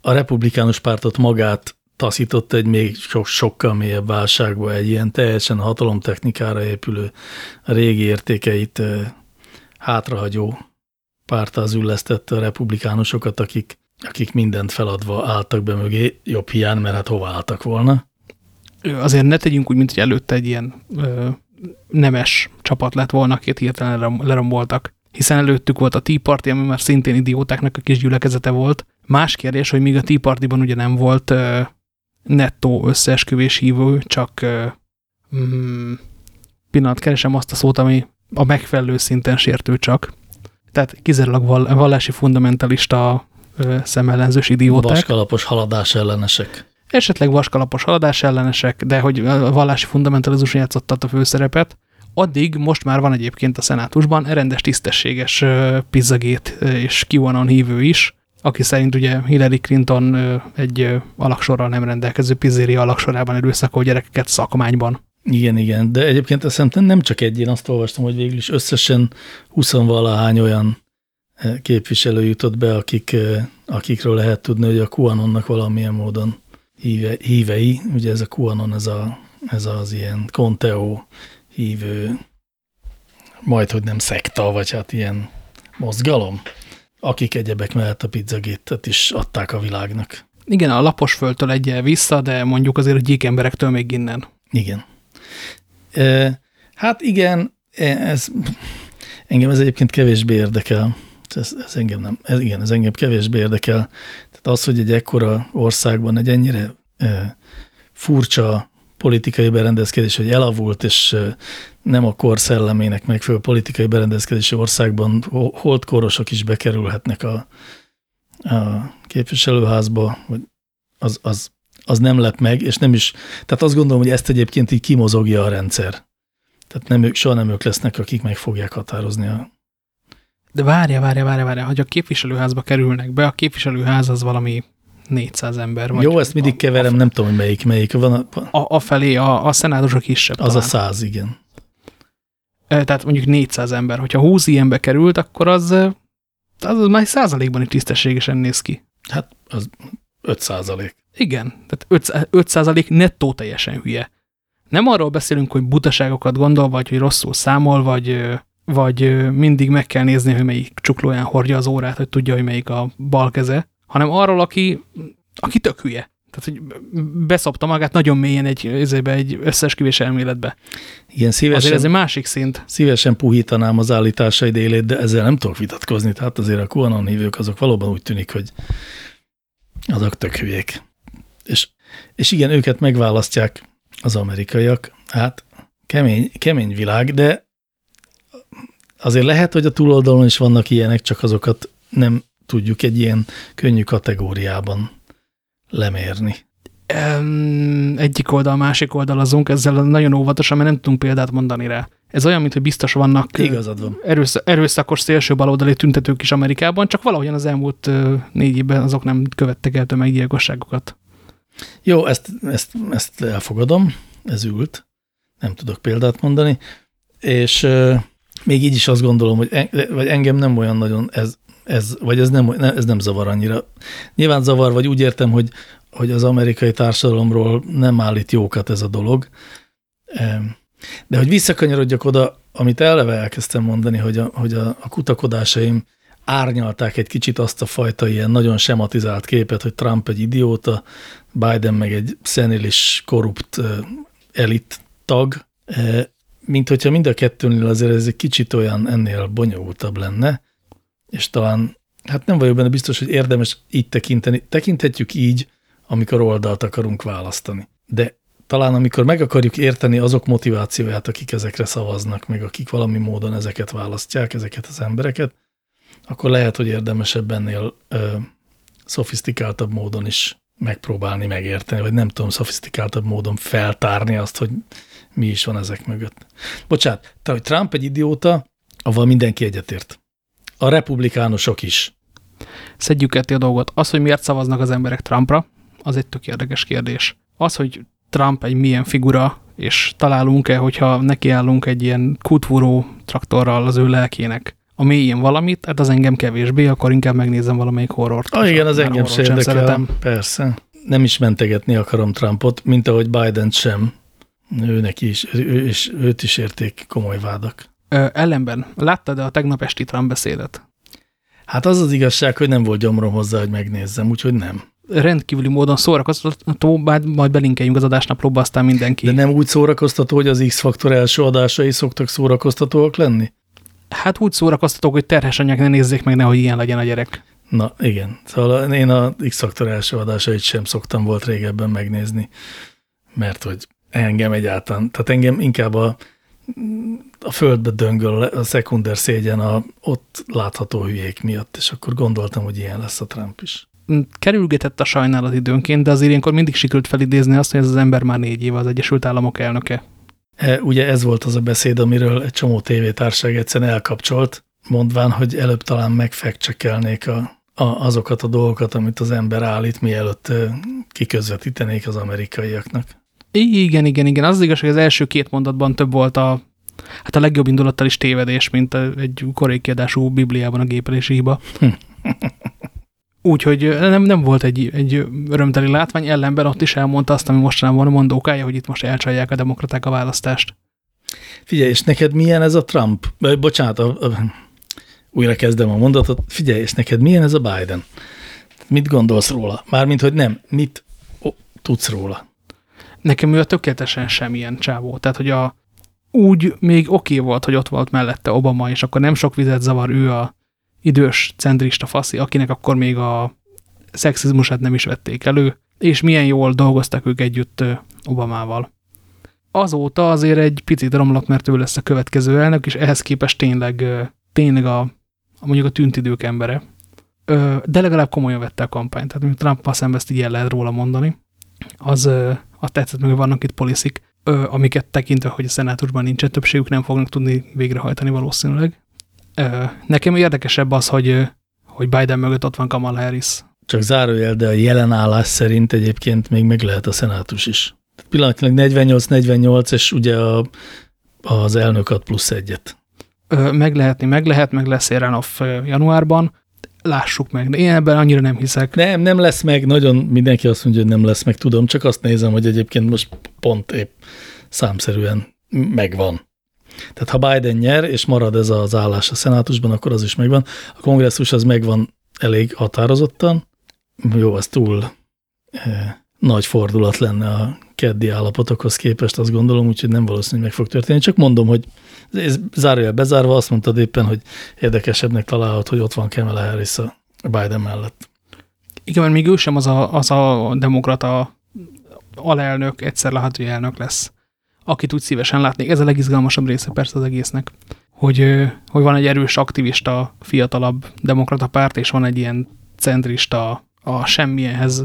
a republikánus pártot magát taszított egy még sok, sokkal mélyebb válságba, egy ilyen teljesen hatalomtechnikára épülő, régi értékeit hátrahagyó az üllesztette a republikánusokat, akik, akik mindent feladva álltak be mögé, jobb hiány, mert hát hova álltak volna. Azért ne tegyünk úgy, mint hogy előtte egy ilyen ö, nemes csapat lett volna, akit hirtelen leromboltak. Hiszen előttük volt a Tea Party, ami már szintén idiótáknak a kis gyülekezete volt. Más kérdés, hogy míg a Tea Party-ban ugye nem volt ö, nettó összeesküvés hívő, csak mm, pillanat, keresem azt a szót, ami a megfelelő szinten sértő csak tehát kizárólag vallási fundamentalista szemellenzős idióták. Vaskalapos haladás ellenesek. Esetleg vaskalapos haladás ellenesek, de hogy a vallási fundamentalizmus játszott a főszerepet. Addig most már van egyébként a szenátusban rendes tisztességes pizzagét és QAnon hívő is, aki szerint ugye Hillary Clinton egy alaksorral nem rendelkező pizzéria alaksorában erőszakol gyerekeket szakmányban. Igen, igen, de egyébként azt hiszem nem csak egy, én azt olvastam, hogy végül is összesen 20 valahány olyan képviselő jutott be, akik, akikről lehet tudni, hogy a QAnonnak valamilyen módon híve, hívei, ugye ez a QAnon, ez, a, ez az ilyen Conteo hívő, majd, hogy nem szekta, vagy hát ilyen mozgalom, akik egyebek mellett a pizzagéttet is adták a világnak. Igen, a lapos földtől egyel vissza, de mondjuk azért a gyík emberektől még innen. Igen. Hát igen, ez, engem ez egyébként kevésbé érdekel. Ez, ez engem nem, ez, igen, ez engem kevésbé érdekel. Tehát az, hogy egy ekkora országban egy ennyire e, furcsa politikai berendezkedés, hogy elavult, és e, nem a kor szellemének megfelelő politikai berendezkedési országban holdkorosok is bekerülhetnek a, a képviselőházba, hogy az, az az nem lep meg, és nem is, tehát azt gondolom, hogy ezt egyébként így kimozogja a rendszer. Tehát nem ők, soha nem ők lesznek, akik meg fogják határozni a... De várja, várja, várja, várja, hogy a képviselőházba kerülnek be, a képviselőház az valami 400 ember. Vagy Jó, ezt mindig keverem, a, nem tudom, hogy melyik, melyik van. A, a, a felé, a, a szenátusok kisebb. Az talán. a száz, igen. Tehát mondjuk 400 ember. Hogyha 20 ilyenbe került, akkor az, az, az már százalékban is tisztességesen néz ki. Hát az 5 százalék. Igen, tehát 5, 5 nettó teljesen hülye. Nem arról beszélünk, hogy butaságokat gondol, vagy hogy rosszul számol, vagy, vagy mindig meg kell nézni, hogy melyik csuklóján hordja az órát, hogy tudja, hogy melyik a bal keze, hanem arról, aki, aki tök hülye. Tehát, hogy beszopta magát nagyon mélyen egy, egy összesküvés elméletbe. Igen, szívesen. Azért ez egy másik szint. Szívesen puhítanám az állításaid élét, de ezzel nem tudok vitatkozni. Tehát azért a QAnon hívők azok valóban úgy tűnik, hogy azok tök hülyék. És, és igen, őket megválasztják az amerikaiak. Hát kemény, kemény világ, de azért lehet, hogy a túloldalon is vannak ilyenek, csak azokat nem tudjuk egy ilyen könnyű kategóriában lemérni. Um, egyik oldal, másik oldalazunk, ezzel nagyon óvatosan, mert nem tudunk példát mondani rá. Ez olyan, mint hogy biztos vannak Igazad van. Erősz, erőszakos szélső baloldali tüntetők is Amerikában, csak valahogyan az elmúlt négy évben azok nem követtek el tömeggyilkosságokat. Jó, ezt, ezt, ezt elfogadom, ez ült, nem tudok példát mondani, és euh, még így is azt gondolom, hogy en, vagy engem nem olyan nagyon ez, ez vagy ez nem, ez nem zavar annyira. Nyilván zavar, vagy úgy értem, hogy, hogy az amerikai társadalomról nem állít jókat ez a dolog, de hogy visszakanyarodjak oda, amit eleve elkezdtem mondani, hogy a, hogy a, a kutakodásaim árnyalták egy kicsit azt a fajta ilyen nagyon sematizált képet, hogy Trump egy idióta, Biden meg egy szenilis, korrupt elit tag, mint hogyha mind a kettőnél azért ez egy kicsit olyan ennél bonyolultabb lenne, és talán, hát nem vagyok benne biztos, hogy érdemes így tekinteni. Tekinthetjük így, amikor oldalt akarunk választani. De talán amikor meg akarjuk érteni azok motivációját, akik ezekre szavaznak, meg akik valami módon ezeket választják, ezeket az embereket, akkor lehet, hogy érdemesebb ennél ö, szofisztikáltabb módon is megpróbálni megérteni, vagy nem tudom, szofisztikáltabb módon feltárni azt, hogy mi is van ezek mögött. Bocsát, te, hogy Trump egy idióta, avval mindenki egyetért. A republikánusok is. Szedjük ketté a dolgot. Az, hogy miért szavaznak az emberek Trumpra, az egy tök érdekes kérdés. Az, hogy Trump egy milyen figura, és találunk-e, hogyha nekiállunk egy ilyen kutvuró traktorral az ő lelkének, a mélyén valamit, hát az engem kevésbé, akkor inkább megnézem valamelyik horrort. Ah, igen, az engem sem érdekel, szeretem. persze. Nem is mentegetni akarom Trumpot, mint ahogy Biden sem. Ő neki is, ő, és őt is érték komoly vádak. Ö, ellenben, láttad-e a tegnap esti Trump beszédet? Hát az az igazság, hogy nem volt gyomrom hozzá, hogy megnézzem, úgyhogy nem rendkívüli módon szórakoztató, majd belinkeljünk az adásnaplóba, aztán mindenki. De nem úgy szórakoztató, hogy az X-faktor első adásai szoktak szórakoztatóak lenni? Hát úgy szórakoztatók, hogy terhes anyák ne nézzék meg, nehogy ilyen legyen a gyerek. Na, igen. Szóval én a X-faktor első adásait sem szoktam volt régebben megnézni, mert hogy engem egyáltalán, tehát engem inkább a, a földbe döngöl a szekunder szégyen a ott látható hülyék miatt, és akkor gondoltam, hogy ilyen lesz a Trump is kerülgetett a sajnálat időnként, de azért ilyenkor mindig sikerült felidézni azt, hogy ez az ember már négy éve az Egyesült Államok elnöke. E, ugye ez volt az a beszéd, amiről egy csomó tévétárság egyszerűen elkapcsolt, mondván, hogy előbb talán megfekcsekelnék a, a, azokat a dolgokat, amit az ember állít, mielőtt e, kiközvetítenék az amerikaiaknak. Igen, igen, igen. Az, az igaz, hogy az első két mondatban több volt a, hát a legjobb indulattal is tévedés, mint egy korai kiadású Bibliában a gépelési hiba. (laughs) Úgyhogy nem, nem volt egy, egy örömteli látvány, ellenben ott is elmondta azt, ami mostanában a mondókája, hogy itt most elcsalják a demokraták a választást. Figyelj, és neked milyen ez a Trump? Bocsánat, a, a, újra kezdem a mondatot. Figyelj, és neked milyen ez a Biden? Mit gondolsz róla? Mármint, hogy nem, mit ó, tudsz róla? Nekem ő a tökéletesen semmilyen csávó. Tehát, hogy a, úgy még oké okay volt, hogy ott volt mellette Obama, és akkor nem sok vizet zavar ő a idős centrista faszi, akinek akkor még a szexizmusát nem is vették elő, és milyen jól dolgoztak ők együtt Obamával. Azóta azért egy picit romlott, mert ő lesz a következő elnök, és ehhez képest tényleg, tényleg a, a mondjuk a tűntidők embere. De legalább komolyan vette a kampányt, tehát mint Trump-mal szemben ezt így el lehet róla mondani. Az a tetszett meg, vannak itt poliszik, amiket tekintve, hogy a szenátusban nincsen többségük, nem fognak tudni végrehajtani valószínűleg. Nekem érdekesebb az, hogy, hogy Biden mögött ott van Kamala Harris. Csak zárójel, de a jelen állás szerint egyébként még meg lehet a szenátus is. Pillanatilag 48-48, és ugye a, az elnök ad plusz egyet. Meg lehetni, meg lehet, meg lesz Érenov januárban. Lássuk meg, de én ebben annyira nem hiszek. Nem, nem lesz meg, nagyon mindenki azt mondja, hogy nem lesz meg, tudom, csak azt nézem, hogy egyébként most pont épp számszerűen megvan. Tehát ha Biden nyer, és marad ez az állás a szenátusban, akkor az is megvan. A kongresszus az megvan elég határozottan. Jó, az túl eh, nagy fordulat lenne a keddi állapotokhoz képest, azt gondolom, úgyhogy nem valószínű, hogy meg fog történni. Csak mondom, hogy ez zárójel bezárva, azt mondtad éppen, hogy érdekesebbnek találhat, hogy ott van Kamala Harris a Biden mellett. Igen, mert még ő sem az a, az a demokrata alelnök, egyszer lehet, hogy elnök lesz akit úgy szívesen látnék. Ez a legizgalmasabb része persze az egésznek, hogy, hogy van egy erős aktivista, fiatalabb demokrata párt, és van egy ilyen centrista, a semmilyenhez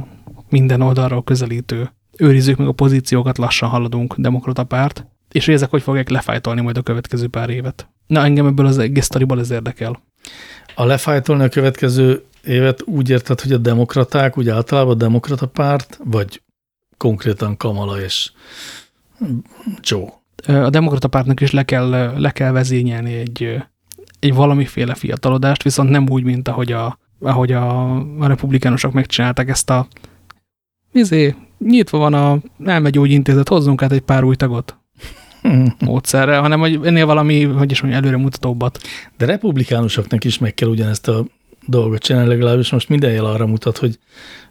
minden oldalról közelítő. Őrizzük meg a pozíciókat, lassan haladunk, demokrata párt, és hogy ezek hogy fogják lefájtolni majd a következő pár évet. Na, engem ebből az egész sztoriból ez érdekel. A lefájtolni a következő évet úgy érted, hogy a demokraták, úgy általában a demokrata párt, vagy konkrétan Kamala és Joe? A demokrata pártnak is le kell, le kell vezényelni egy, egy valamiféle fiatalodást, viszont nem úgy, mint ahogy a, ahogy a, a republikánusok megcsinálták ezt a izé, nyitva van a elmegyógyintézet, hozzunk át egy pár új tagot (laughs) módszerre, hanem hogy ennél valami, hogy is mondjam, előre mutatóbbat. De republikánusoknak is meg kell ugyanezt a dolgot csinálni, legalábbis most minden jel arra mutat, hogy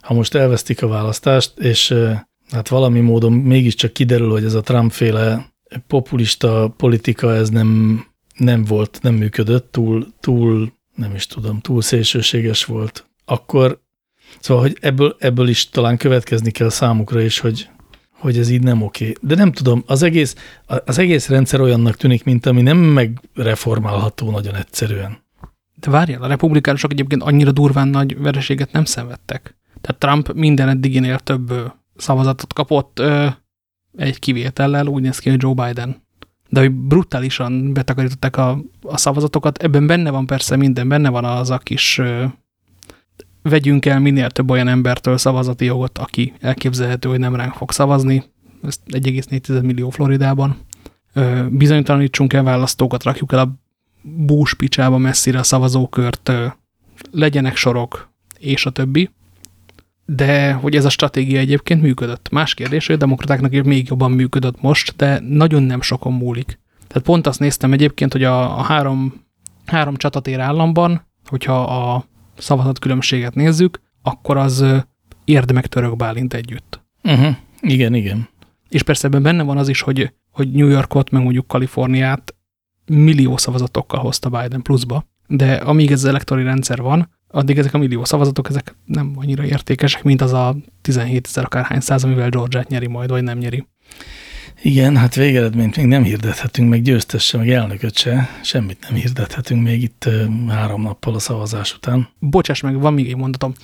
ha most elvesztik a választást, és hát valami módon mégiscsak kiderül, hogy ez a Trump-féle populista politika, ez nem, nem volt, nem működött, túl, túl, nem is tudom, túl szélsőséges volt, akkor szóval, hogy ebből, ebből is talán következni kell számukra is, hogy, hogy ez így nem oké. De nem tudom, az egész, az egész rendszer olyannak tűnik, mint ami nem megreformálható nagyon egyszerűen. De várjál, a republikánusok egyébként annyira durván nagy vereséget nem szenvedtek. Tehát Trump minden eddiginél több szavazatot kapott egy kivétellel, úgy néz ki, hogy Joe Biden. De hogy brutálisan betakarították a, a szavazatokat, ebben benne van persze minden, benne van az a kis ö, vegyünk el minél több olyan embertől szavazati jogot, aki elképzelhető, hogy nem ránk fog szavazni, ezt 1,4 millió Floridában. Ö, bizonytalanítsunk el választókat, rakjuk el a búspicsába messzire a szavazókört, ö, legyenek sorok, és a többi de hogy ez a stratégia egyébként működött. Más kérdés, hogy a demokratáknak még jobban működött most, de nagyon nem sokon múlik. Tehát pont azt néztem egyébként, hogy a, a három, három csatatér államban, hogyha a szavazat különbséget nézzük, akkor az érd meg török Bálint együtt. Uh -huh. Igen, igen. És persze ebben benne van az is, hogy, hogy New Yorkot, meg mondjuk Kaliforniát millió szavazatokkal hozta Biden pluszba, de amíg ez az elektori rendszer van, addig ezek a millió szavazatok, ezek nem annyira értékesek, mint az a 17 ezer akárhány száz, amivel Georgia-t nyeri majd, vagy nem nyeri. Igen, hát végeredményt még nem hirdethetünk, meg győztesse, meg elnököt se, semmit nem hirdethetünk még itt három nappal a szavazás után. Bocsáss meg, van még egy mondatom,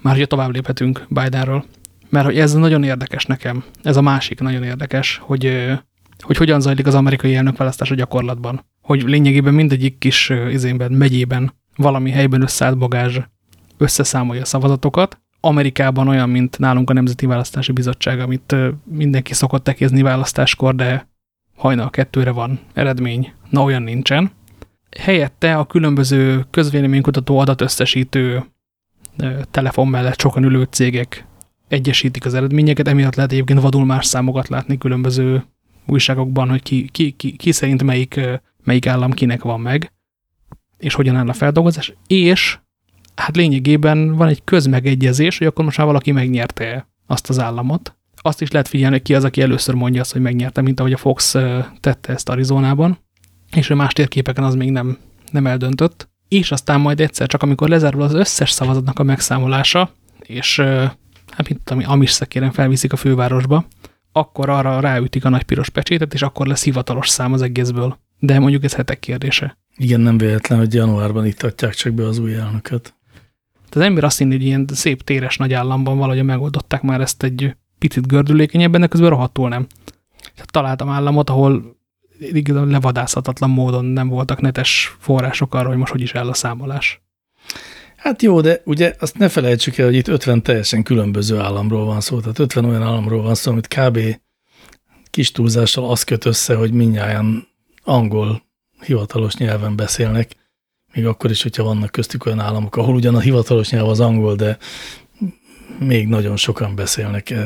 már hogy tovább léphetünk Bidenről, mert hogy ez nagyon érdekes nekem, ez a másik nagyon érdekes, hogy, hogy hogyan zajlik az amerikai elnökválasztás a gyakorlatban. Hogy lényegében mindegyik kis izénben, megyében valami helyben összeállt bagázs összeszámolja a szavazatokat. Amerikában olyan, mint nálunk a Nemzeti Választási Bizottság, amit mindenki szokott tekézni választáskor, de hajnal kettőre van eredmény. Na, olyan nincsen. Helyette a különböző közvéleménykutató adatösszesítő telefon mellett sokan ülő cégek egyesítik az eredményeket, emiatt lehet egyébként vadul más számokat látni különböző újságokban, hogy ki, ki, ki, ki szerint melyik, melyik állam kinek van meg és hogyan áll a feldolgozás, és hát lényegében van egy közmegegyezés, hogy akkor most már valaki megnyerte azt az államot. Azt is lehet figyelni, hogy ki az, aki először mondja azt, hogy megnyerte, mint ahogy a Fox tette ezt Arizonában, és a más térképeken az még nem, nem eldöntött. És aztán majd egyszer csak, amikor lezárul az összes szavazatnak a megszámolása, és hát mint ami amis szekéren felviszik a fővárosba, akkor arra ráütik a nagy piros pecsétet, és akkor lesz hivatalos szám az egészből. De mondjuk ez hetek kérdése. Igen, nem véletlen, hogy januárban itt adják csak be az új elnököt. Az ember azt hinni, hogy ilyen szép téres nagy államban valahogy megoldották már ezt egy picit gördülékenyebben, de közben rohadtul nem. Találtam államot, ahol igazán levadászhatatlan módon nem voltak netes források arra, hogy most hogy is áll a számolás. Hát jó, de ugye azt ne felejtsük el, hogy itt 50 teljesen különböző államról van szó. Tehát 50 olyan államról van szó, amit kb. kis túlzással azt köt össze, hogy minnyáján angol hivatalos nyelven beszélnek, még akkor is, hogyha vannak köztük olyan államok, ahol ugyan a hivatalos nyelv az angol, de még nagyon sokan beszélnek eh,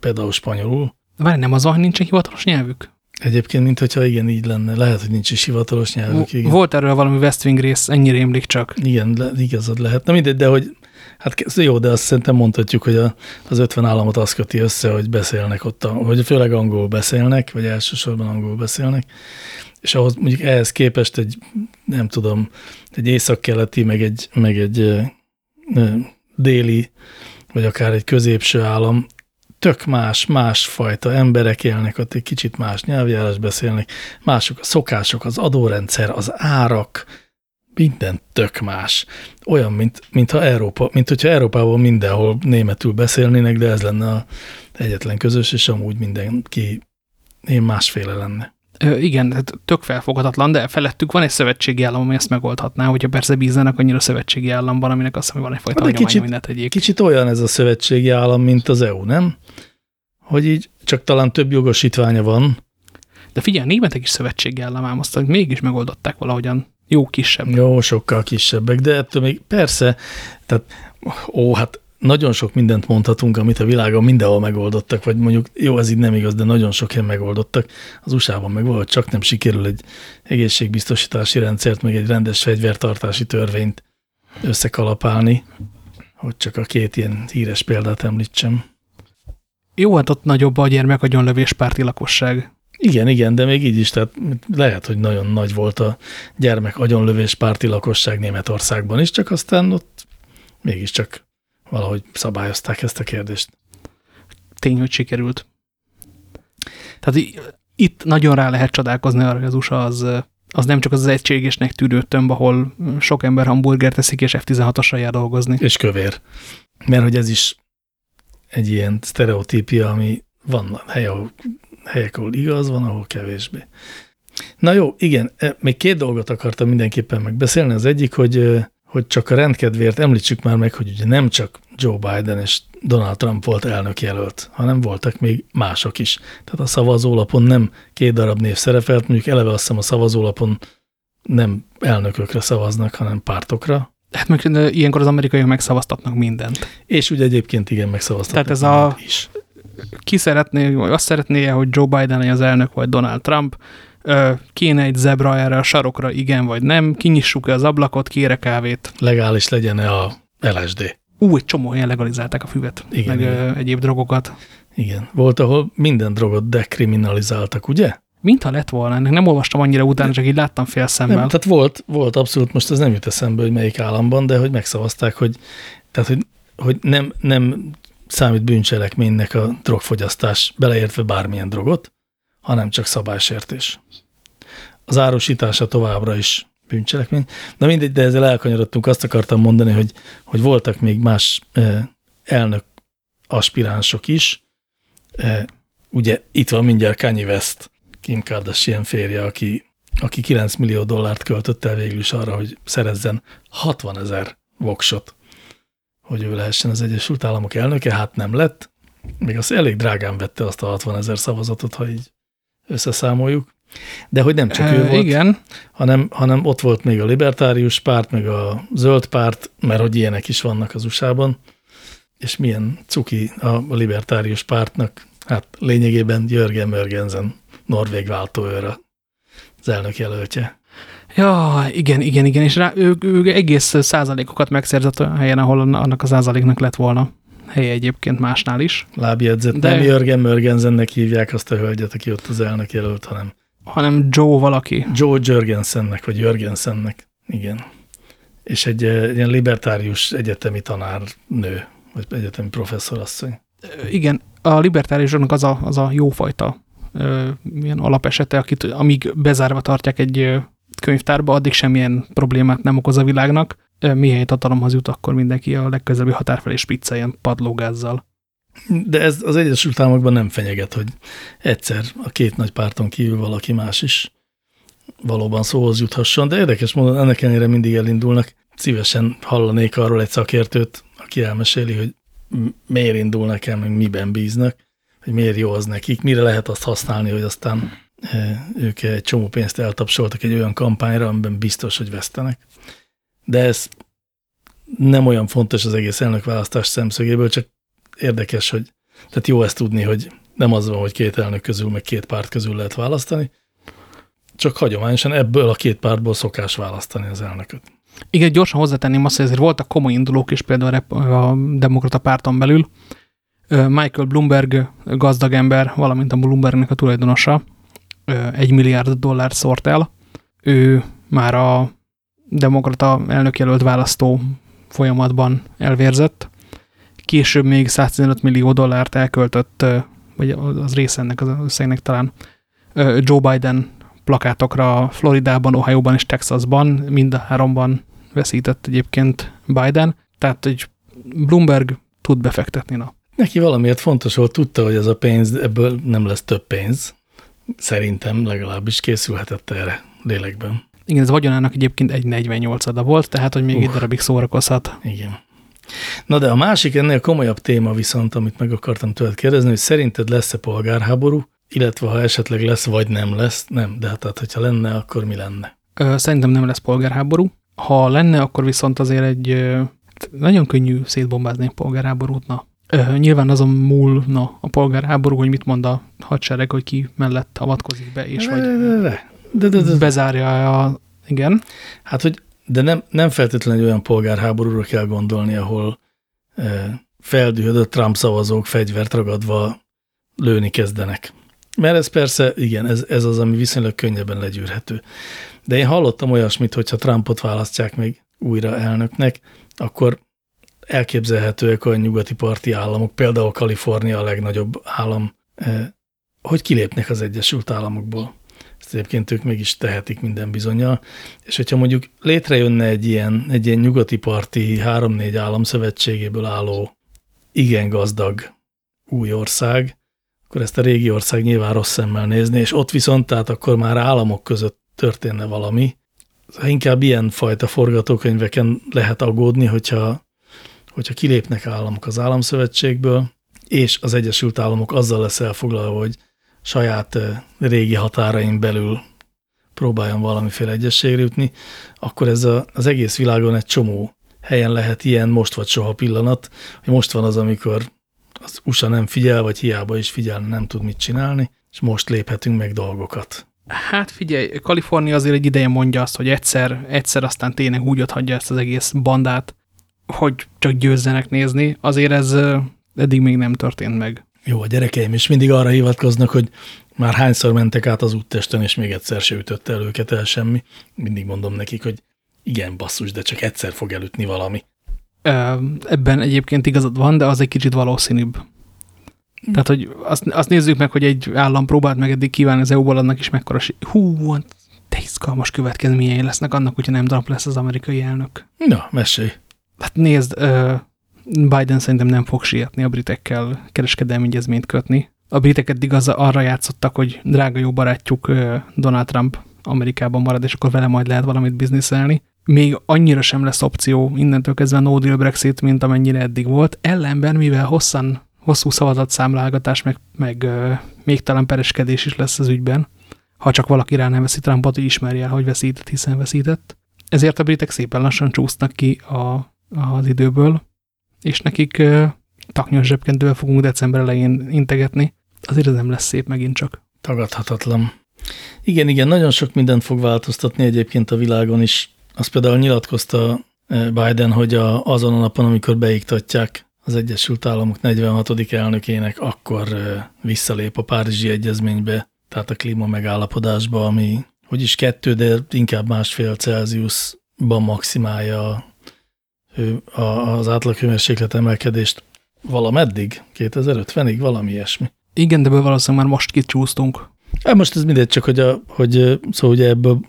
például spanyolul. Várj, nem az van, hogy nincsen hivatalos nyelvük? Egyébként, mint hogyha igen, így lenne. Lehet, hogy nincs is hivatalos nyelvük. Igen. Volt erről valami West Wing rész, ennyire émlik csak. Igen, le, igazad lehet. Na mindegy, de hogy, hát jó, de azt szerintem mondhatjuk, hogy a, az 50 államot azt köti össze, hogy beszélnek ott, hogy főleg angol beszélnek, vagy elsősorban angol beszélnek, és ahhoz mondjuk ehhez képest egy, nem tudom, egy északkeleti, meg egy, meg egy déli, vagy akár egy középső állam tök más, másfajta emberek élnek, ott egy kicsit más nyelvjárás beszélnek, mások a szokások, az adórendszer, az árak, minden tök más. Olyan, mint, mintha Európa, mint hogyha Európában mindenhol németül beszélnének, de ez lenne a egyetlen közös, és amúgy mindenki én másféle lenne. Ö, igen, hát tök felfogadatlan, de felettük van egy szövetségi állam, ami ezt megoldhatná, hogyha persze bízzanak annyira szövetségi államban, aminek azt hiszem, hogy van egyfajta Hát, kicsit, mindent egyik. Kicsit olyan ez a szövetségi állam, mint az EU, nem? Hogy így csak talán több jogosítványa van. De figyelj, a németek is szövetségi állam, ám azt, hogy mégis megoldották valahogyan. Jó kisebb. Jó, sokkal kisebbek, de ettől még persze, tehát ó, hát nagyon sok mindent mondhatunk, amit a világon mindenhol megoldottak, vagy mondjuk, jó, ez így nem igaz, de nagyon sok helyen megoldottak. Az USA-ban meg valahogy csak nem sikerül egy egészségbiztosítási rendszert, meg egy rendes fegyvertartási törvényt összekalapálni, hogy csak a két ilyen híres példát említsem. Jó, hát ott nagyobb a gyermek agyonlövés párti lakosság. Igen, igen, de még így is, tehát lehet, hogy nagyon nagy volt a gyermek agyonlövés párti lakosság Németországban is, csak aztán ott mégiscsak valahogy szabályozták ezt a kérdést. Tény, hogy sikerült. Tehát itt nagyon rá lehet csodálkozni arra, hogy az USA az, az nem csak az egységesnek tűrő tömb, ahol sok ember hamburger teszik, és F-16-osra jár dolgozni. És kövér. Mert hogy ez is egy ilyen sztereotípia, ami van hely, ahol, helyek, ahol igaz, van, ahol kevésbé. Na jó, igen, e, még két dolgot akartam mindenképpen megbeszélni. Az egyik, hogy hogy csak a rendkedvéért említsük már meg, hogy ugye nem csak Joe Biden és Donald Trump volt elnök jelölt, hanem voltak még mások is. Tehát a szavazólapon nem két darab név szerepelt, mondjuk eleve azt hiszem a szavazólapon nem elnökökre szavaznak, hanem pártokra. Hát mondjuk ilyenkor az amerikaiak megszavaztatnak mindent. És ugye egyébként igen, megszavaztatnak Tehát ez a, is. Ki szeretné, vagy azt szeretné, hogy Joe Biden legyen az elnök, vagy Donald Trump, kéne egy zebra erre a sarokra, igen vagy nem, kinyissuk-e az ablakot, kére kávét. Legális legyen-e a LSD. Ú, egy csomó ilyen legalizálták a füvet, igen, meg igen. egyéb drogokat. Igen, volt, ahol minden drogot dekriminalizáltak, ugye? Mintha lett volna, ennek nem olvastam annyira utána, csak így láttam fél szemmel. Nem, tehát volt, volt abszolút, most ez nem jut eszembe, hogy melyik államban, de hogy megszavazták, hogy, tehát, hogy, hogy nem, nem számít bűncselekménynek a drogfogyasztás, beleértve bármilyen drogot, hanem csak szabálysértés. Az árusítása továbbra is bűncselekmény. Na mindegy, de ezzel elkanyarodtunk, azt akartam mondani, hogy, hogy voltak még más eh, elnök aspiránsok is. Eh, ugye itt van mindjárt Kanye West, Kim Kardashian férje, aki, aki 9 millió dollárt költött el végül is arra, hogy szerezzen 60 ezer voksot, hogy ő lehessen az Egyesült Államok elnöke, hát nem lett. Még az elég drágán vette azt a 60 ezer szavazatot, ha így összeszámoljuk. De hogy nem csak ő volt, igen. Hanem, hanem ott volt még a libertárius párt, meg a zöld párt, mert hogy ilyenek is vannak az USA-ban, és milyen cuki a libertárius pártnak, hát lényegében Jörgen Mörgensen, norvég váltóőr az elnök jelöltje. Ja, igen, igen, igen, és rá, ő, ő egész százalékokat megszerzett a helyen, ahol annak a százaléknak lett volna helye egyébként másnál is. Lábjegyzet. De... Nem Jörgen Mörgensennek hívják azt a hölgyet, aki ott az elnök jelölt, hanem... Hanem Joe valaki. Joe Jörgensennek, vagy Jörgensennek. Igen. És egy, egy ilyen libertárius egyetemi tanárnő, vagy egyetemi professzorasszony. Igen, a libertáriusoknak az a, az a jófajta ö, milyen alapesete, akit amíg bezárva tartják egy könyvtárba, addig semmilyen problémát nem okoz a világnak, mihelyt hatalomhoz jut, akkor mindenki a legközelebbi határ felé spicceljen padlógázzal. De ez az Egyesült Államokban nem fenyeget, hogy egyszer a két nagy párton kívül valaki más is valóban szóhoz juthasson, de érdekes módon ennek ellenére mindig elindulnak. Szívesen hallanék arról egy szakértőt, aki elmeséli, hogy miért indulnak el, meg miben bíznak, hogy miért jó az nekik, mire lehet azt használni, hogy aztán ők egy csomó pénzt eltapsoltak egy olyan kampányra, amiben biztos, hogy vesztenek de ez nem olyan fontos az egész elnökválasztás szemszögéből, csak érdekes, hogy tehát jó ezt tudni, hogy nem az van, hogy két elnök közül, meg két párt közül lehet választani, csak hagyományosan ebből a két pártból szokás választani az elnököt. Igen, gyorsan hozzátenném azt, hogy ezért voltak komoly indulók is például a demokrata párton belül. Michael Bloomberg gazdag ember, valamint a Bloombergnek a tulajdonosa egy milliárd dollár szórt el. Ő már a demokrata elnökjelölt választó folyamatban elvérzett. később még 115 millió dollárt elköltött, vagy az része ennek az összegnek talán Joe Biden plakátokra Floridában, Ohio-ban és Texasban, mind a háromban veszített egyébként Biden, tehát egy Bloomberg tud befektetni. Na. Neki valamiért fontos volt, tudta, hogy ez a pénz, ebből nem lesz több pénz. Szerintem legalábbis készülhetett erre lélekben. Igen, ez vagyonának egyébként egy 48 ada volt, tehát hogy még uh, egy darabig szórakozhat. Igen. Na de a másik ennél komolyabb téma viszont, amit meg akartam tőled kérdezni, hogy szerinted lesz-e polgárháború, illetve ha esetleg lesz, vagy nem lesz, nem, de hát, tehát hogyha lenne, akkor mi lenne? Szerintem nem lesz polgárháború. Ha lenne, akkor viszont azért egy nagyon könnyű szétbombázni a polgárháborút. Na. Nyilván azon múlna a polgárháború, hogy mit mond a hadsereg, hogy ki mellett avatkozik be, és vagy de, de, de, de. bezárja a... Igen. Hát, hogy de nem, nem feltétlenül olyan polgárháborúra kell gondolni, ahol e, feldühödött Trump szavazók fegyvert ragadva lőni kezdenek. Mert ez persze, igen, ez, ez az, ami viszonylag könnyebben legyűrhető. De én hallottam olyasmit, hogyha Trumpot választják még újra elnöknek, akkor elképzelhetőek olyan nyugati parti államok, például Kalifornia a legnagyobb állam, eh, hogy kilépnek az Egyesült Államokból. Egyébként ők mégis tehetik minden bizonyal. És hogyha mondjuk létrejönne egy ilyen, egy ilyen nyugati parti három-négy állam szövetségéből álló igen gazdag új ország, akkor ezt a régi ország nyilván rossz szemmel nézni, és ott viszont, tehát akkor már államok között történne valami. Inkább ilyen fajta forgatókönyveken lehet aggódni, hogyha, hogyha kilépnek államok az államszövetségből, és az Egyesült Államok azzal lesz elfoglalva, hogy saját régi határain belül próbáljon valamiféle egyességre jutni, akkor ez a, az egész világon egy csomó helyen lehet ilyen most vagy soha pillanat, hogy most van az, amikor az USA nem figyel, vagy hiába is figyel, nem tud mit csinálni, és most léphetünk meg dolgokat. Hát figyelj, Kalifornia azért egy ideje mondja azt, hogy egyszer, egyszer aztán tényleg úgy hagyja ezt az egész bandát, hogy csak győzzenek nézni. Azért ez eddig még nem történt meg. Jó, a gyerekeim is mindig arra hivatkoznak, hogy már hányszor mentek át az úttesten, és még egyszer se ütötte el őket el semmi. Mindig mondom nekik, hogy igen, basszus, de csak egyszer fog elütni valami. Ebben egyébként igazad van, de az egy kicsit valószínűbb. Tehát, hogy azt, azt nézzük meg, hogy egy állam próbált meg eddig kívánni az EU-ból, annak is mekkora, hú, hát te izgalmas következményei lesznek annak, hogyha nem Trump lesz az amerikai elnök. Na, mesélj. Hát nézd, Biden szerintem nem fog sietni a britekkel kereskedelmi egyezményt kötni. A britek eddig az, arra játszottak, hogy drága jó barátjuk Donald Trump Amerikában marad, és akkor vele majd lehet valamit bizniszelni. Még annyira sem lesz opció innentől kezdve no deal Brexit, mint amennyire eddig volt. Ellenben, mivel hosszan, hosszú szavazatszámlálgatás, meg, meg még talán pereskedés is lesz az ügyben, ha csak valaki rá nem veszi Trumpot, hogy ismerje el, hogy veszített, hiszen veszített. Ezért a britek szépen lassan csúsznak ki a, az időből, és nekik taknyos zsebkendővel fogunk december elején integetni. Azért ez nem lesz szép megint csak. Tagadhatatlan. Igen, igen, nagyon sok mindent fog változtatni egyébként a világon is. Azt például nyilatkozta Biden, hogy a, azon a napon, amikor beiktatják az Egyesült Államok 46. elnökének, akkor visszalép a Párizsi Egyezménybe, tehát a klíma megállapodásba, ami, hogy is kettő, de inkább másfél Celsiusban maximálja az átlaghőmérséklet emelkedést valameddig, 2050-ig, valami ilyesmi. Igen, de valószínűleg már most kicsúsztunk. Hát most ez mindegy, csak hogy, a, hogy szóval ugye ebből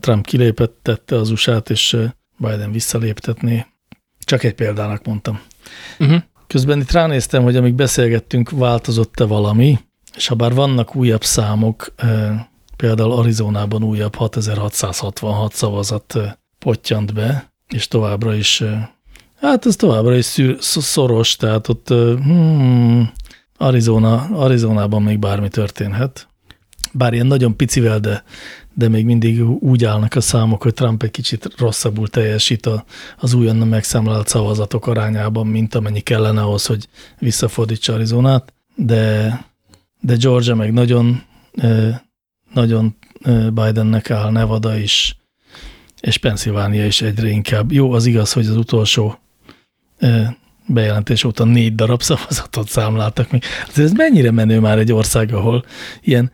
Trump kilépett, tette az USA-t, és Biden visszaléptetné. Csak egy példának mondtam. Uh -huh. Közben itt ránéztem, hogy amíg beszélgettünk, változott-e valami, és ha bár vannak újabb számok, például Arizonában újabb 6666 szavazat pottyant be, és továbbra is, hát ez továbbra is szűr, szoros, tehát ott hmm, Arizona, Arizonában még bármi történhet. Bár ilyen nagyon picivel, de, de még mindig úgy állnak a számok, hogy Trump egy kicsit rosszabbul teljesít az újonnan megszámlált szavazatok arányában, mint amennyi kellene ahhoz, hogy visszafordítsa Arizonát, de, de Georgia meg nagyon, nagyon Bidennek áll, Nevada is, és Pennsylvania is egyre inkább. Jó, az igaz, hogy az utolsó bejelentés óta négy darab szavazatot számláltak még. Hát ez mennyire menő már egy ország, ahol ilyen,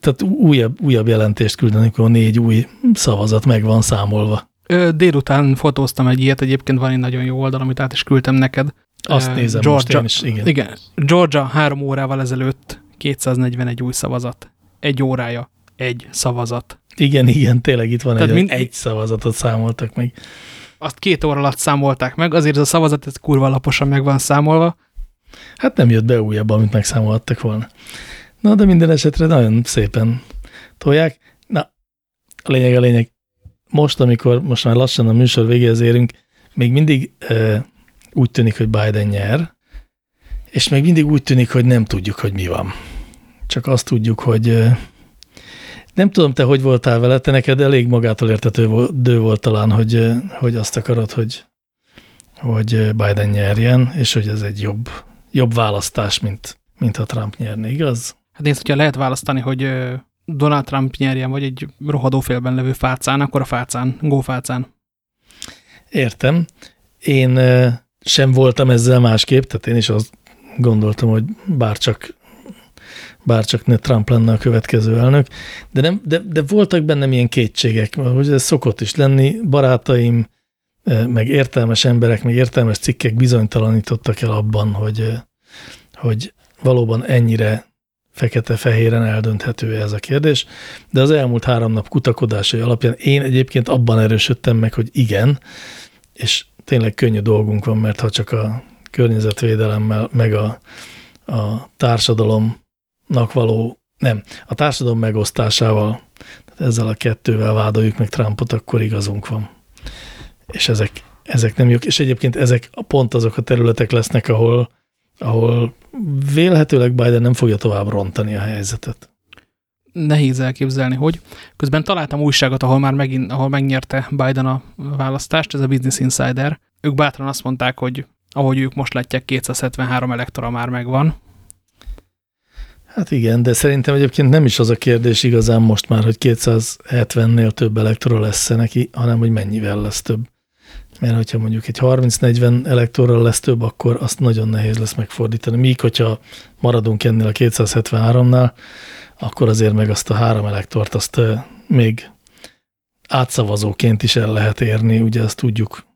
tehát újabb, újabb jelentést küldenek, ahol négy új szavazat meg van számolva. Délután fotóztam egy ilyet, egyébként van egy nagyon jó oldal, amit át is küldtem neked. Azt Uh, nézem Georgia, most én is, igen. Igen, Georgia három órával ezelőtt 241 új szavazat. Egy órája, egy szavazat. Igen, igen, tényleg itt van Tehát egy, mind- egy szavazatot számoltak meg. Azt két óra alatt számolták meg, azért ez a szavazat ez kurva laposan meg van számolva. Hát nem jött be újabb, amit megszámolhattak volna. Na, de minden esetre nagyon szépen tolják. Na, a lényeg a lényeg. Most, amikor most már lassan a műsor végéhez érünk, még mindig e, úgy tűnik, hogy Biden nyer, és még mindig úgy tűnik, hogy nem tudjuk, hogy mi van. Csak azt tudjuk, hogy nem tudom, te hogy voltál vele, te neked elég magától értetődő volt talán, hogy, hogy azt akarod, hogy, hogy Biden nyerjen, és hogy ez egy jobb, jobb választás, mint, mint ha Trump nyerni, igaz? Hát nézd, hogyha lehet választani, hogy Donald Trump nyerjen, vagy egy rohadófélben levő fácán, akkor a fácán, gófácán. Értem. Én sem voltam ezzel másképp, tehát én is azt gondoltam, hogy bárcsak, bárcsak ne Trump lenne a következő elnök, de, nem, de, de voltak bennem ilyen kétségek, hogy ez szokott is lenni. Barátaim, ö, meg értelmes emberek, meg értelmes cikkek bizonytalanítottak el abban, hogy, ö, hogy valóban ennyire fekete-fehéren eldönthető ez a kérdés, de az elmúlt három nap kutakodásai alapján én egyébként abban erősödtem meg, hogy igen, és tényleg könnyű dolgunk van, mert ha csak a környezetvédelemmel, meg a, a társadalomnak való, nem, a társadalom megosztásával, tehát ezzel a kettővel vádoljuk meg Trumpot, akkor igazunk van. És ezek, ezek nem jók. És egyébként ezek pont azok a területek lesznek, ahol, ahol vélhetőleg Biden nem fogja tovább rontani a helyzetet. Nehéz elképzelni, hogy. Közben találtam újságot, ahol már megint, ahol megnyerte Biden a választást, ez a Business Insider. Ők bátran azt mondták, hogy ahogy ők most látják, 273 elektora már megvan. Hát igen, de szerintem egyébként nem is az a kérdés igazán most már, hogy 270-nél több elektora lesz -e neki, hanem hogy mennyivel lesz több. Mert hogyha mondjuk egy 30-40 elektorral lesz több, akkor azt nagyon nehéz lesz megfordítani. Míg, hogyha maradunk ennél a 273-nál, akkor azért meg azt a három elektort azt még átszavazóként is el lehet érni, ugye azt tudjuk.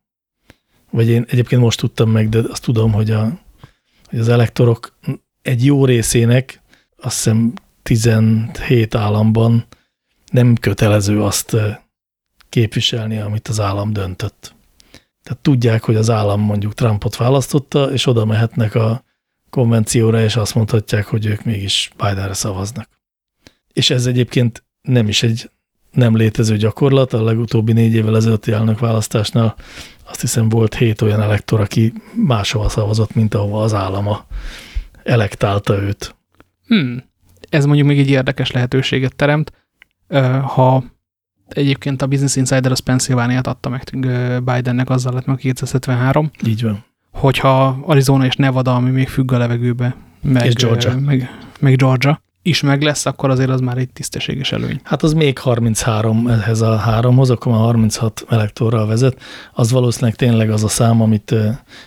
Vagy én egyébként most tudtam meg, de azt tudom, hogy, a, hogy az elektorok egy jó részének azt hiszem 17 államban nem kötelező azt képviselni, amit az állam döntött. Tehát tudják, hogy az állam mondjuk Trumpot választotta, és oda mehetnek a konvencióra, és azt mondhatják, hogy ők mégis Bidenre szavaznak. És ez egyébként nem is egy nem létező gyakorlat. A legutóbbi négy évvel ezelőtti elnökválasztásnál azt hiszem volt hét olyan elektor, aki máshova szavazott, mint ahova az állama elektálta őt. Hmm. Ez mondjuk még egy érdekes lehetőséget teremt. Ha egyébként a Business Insider az Pennsylvániát adta meg Bidennek, azzal lett meg 273, Így van. hogyha Arizona és Nevada, ami még függ a levegőbe, meg, És Georgia. meg, meg Georgia is meg lesz, akkor azért az már egy tisztességes előny. Hát az még 33 ehhez a háromhoz, akkor már 36 elektorral vezet. Az valószínűleg tényleg az a szám, amit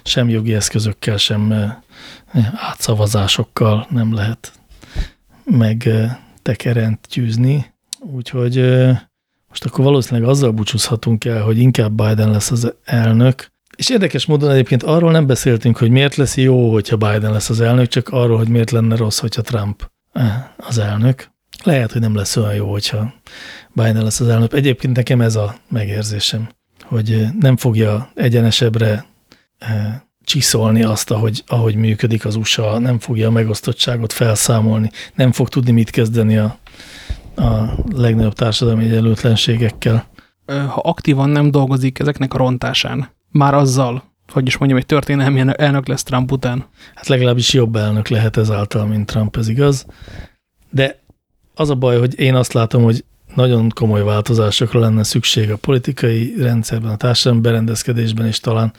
sem jogi eszközökkel, sem átszavazásokkal nem lehet meg tekerent gyűzni. Úgyhogy most akkor valószínűleg azzal búcsúzhatunk el, hogy inkább Biden lesz az elnök. És érdekes módon egyébként arról nem beszéltünk, hogy miért lesz jó, hogyha Biden lesz az elnök, csak arról, hogy miért lenne rossz, hogyha Trump az elnök. Lehet, hogy nem lesz olyan jó, hogyha Biden lesz az elnök. Egyébként nekem ez a megérzésem, hogy nem fogja egyenesebbre csiszolni azt, ahogy, ahogy működik az USA, nem fogja a megosztottságot felszámolni, nem fog tudni mit kezdeni a, a legnagyobb társadalmi egyenlőtlenségekkel. Ha aktívan nem dolgozik ezeknek a rontásán, már azzal, hogy is mondjam, egy történelmi elnök lesz Trump után. Hát legalábbis jobb elnök lehet ezáltal, mint Trump, ez igaz. De az a baj, hogy én azt látom, hogy nagyon komoly változásokra lenne szükség a politikai rendszerben, a társadalmi berendezkedésben is talán,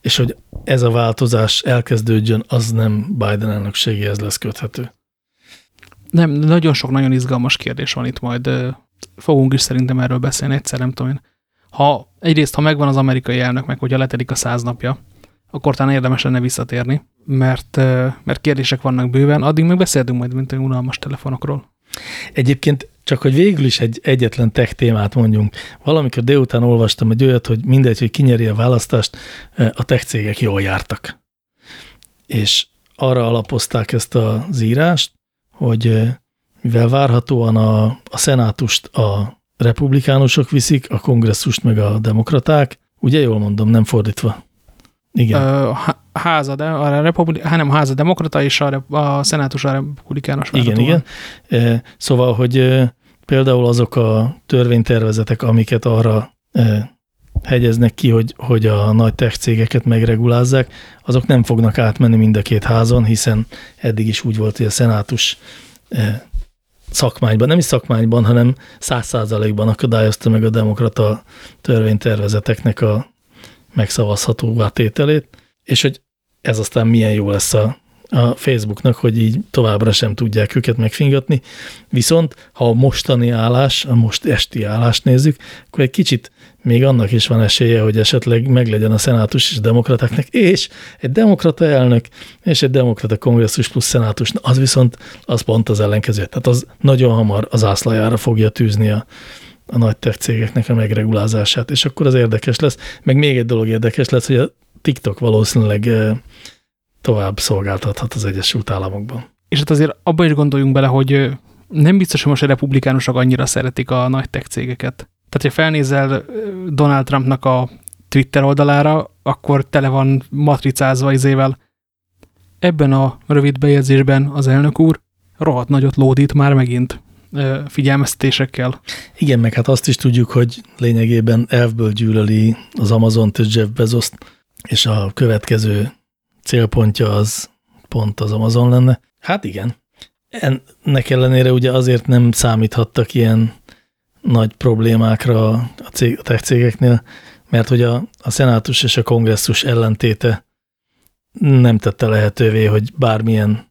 és hogy ez a változás elkezdődjön, az nem Biden elnökségéhez lesz köthető. Nem, nagyon sok nagyon izgalmas kérdés van itt majd. Fogunk is szerintem erről beszélni egyszer, nem tudom én. Ha egyrészt, ha megvan az amerikai elnök, meg hogyha letelik a száz napja, akkor talán érdemes lenne visszatérni, mert, mert kérdések vannak bőven. Addig meg beszéltünk majd, mint unalmas telefonokról. Egyébként csak, hogy végül is egy egyetlen tech témát mondjunk. Valamikor délután olvastam egy olyat, hogy mindegy, hogy kinyeri a választást, a tech cégek jól jártak. és arra alapozták ezt az írást, hogy mivel várhatóan a, a szenátust a republikánusok viszik, a kongresszust meg a demokraták, ugye jól mondom, nem fordítva. Igen. Ö, háza, de, a republik, hát nem a háza demokrata, és a, a szenátus a republikánus. Igen, igen. Szóval, hogy például azok a törvénytervezetek, amiket arra hegyeznek ki, hogy, hogy a nagy tech cégeket megregulázzák, azok nem fognak átmenni mind a két házon, hiszen eddig is úgy volt, hogy a szenátus szakmányban, nem is szakmányban, hanem száz százalékban akadályozta meg a demokrata törvénytervezeteknek a megszavazhatóvá tételét, és hogy ez aztán milyen jó lesz a, a Facebooknak, hogy így továbbra sem tudják őket megfingatni. Viszont, ha a mostani állás, a most esti állást nézzük, akkor egy kicsit még annak is van esélye, hogy esetleg meglegyen a szenátus és demokratáknak, és egy demokrata elnök, és egy demokrata kongresszus plusz szenátus, az viszont az pont az ellenkező. Tehát az nagyon hamar az ászlajára fogja tűzni a, a nagy tech cégeknek a megregulázását, és akkor az érdekes lesz. Meg még egy dolog érdekes lesz, hogy a TikTok valószínűleg tovább szolgáltathat az Egyesült Államokban. És hát azért abban is gondoljunk bele, hogy nem biztos, hogy most a republikánusok annyira szeretik a nagy tech cégeket. Tehát, ha felnézel Donald Trumpnak a Twitter oldalára, akkor tele van matricázva izével. Ebben a rövid bejegyzésben az elnök úr rohadt nagyot lódít már megint figyelmeztetésekkel. Igen, meg hát azt is tudjuk, hogy lényegében elfből gyűlöli az amazon és Jeff bezos és a következő célpontja az pont az Amazon lenne. Hát igen. Ennek ellenére ugye azért nem számíthattak ilyen nagy problémákra a, cég, a tech cégeknél, mert hogy a, a szenátus és a kongresszus ellentéte nem tette lehetővé, hogy bármilyen,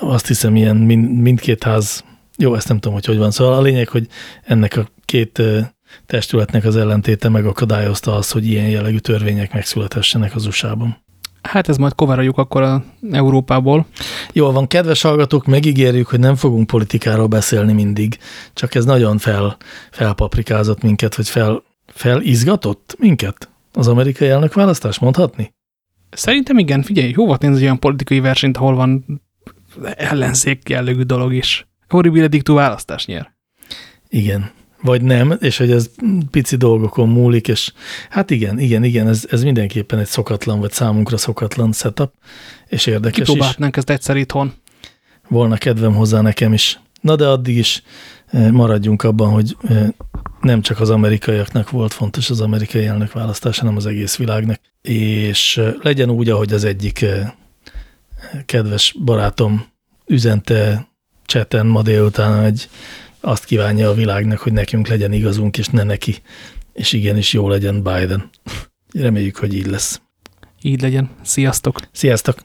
azt hiszem, ilyen mind, mindkét ház jó, ezt nem tudom, hogy hogy van. Szóval a lényeg, hogy ennek a két testületnek az ellentéte megakadályozta azt, hogy ilyen jellegű törvények megszületessenek az USA-ban. Hát ez majd kovaroljuk akkor a Európából. Jól van, kedves hallgatók, megígérjük, hogy nem fogunk politikáról beszélni mindig, csak ez nagyon fel, felpaprikázott minket, vagy fel, felizgatott minket az amerikai elnök választás, mondhatni? Szerintem igen, figyelj, volt nézni olyan politikai versenyt, ahol van ellenzék jellegű dolog is. Horrible diktú választás nyer. Igen, vagy nem, és hogy ez pici dolgokon múlik, és hát igen, igen, igen, ez, ez mindenképpen egy szokatlan, vagy számunkra szokatlan setup, és érdekes Kipróbáltnánk ezt egyszer itthon. Volna kedvem hozzá nekem is. Na de addig is eh, maradjunk abban, hogy eh, nem csak az amerikaiaknak volt fontos az amerikai elnök választás, hanem az egész világnak. És eh, legyen úgy, ahogy az egyik kedves barátom üzente cseten ma délután egy azt kívánja a világnak, hogy nekünk legyen igazunk, és ne neki. És igenis jó legyen Biden. Reméljük, hogy így lesz. Így legyen. Sziasztok! Sziasztok!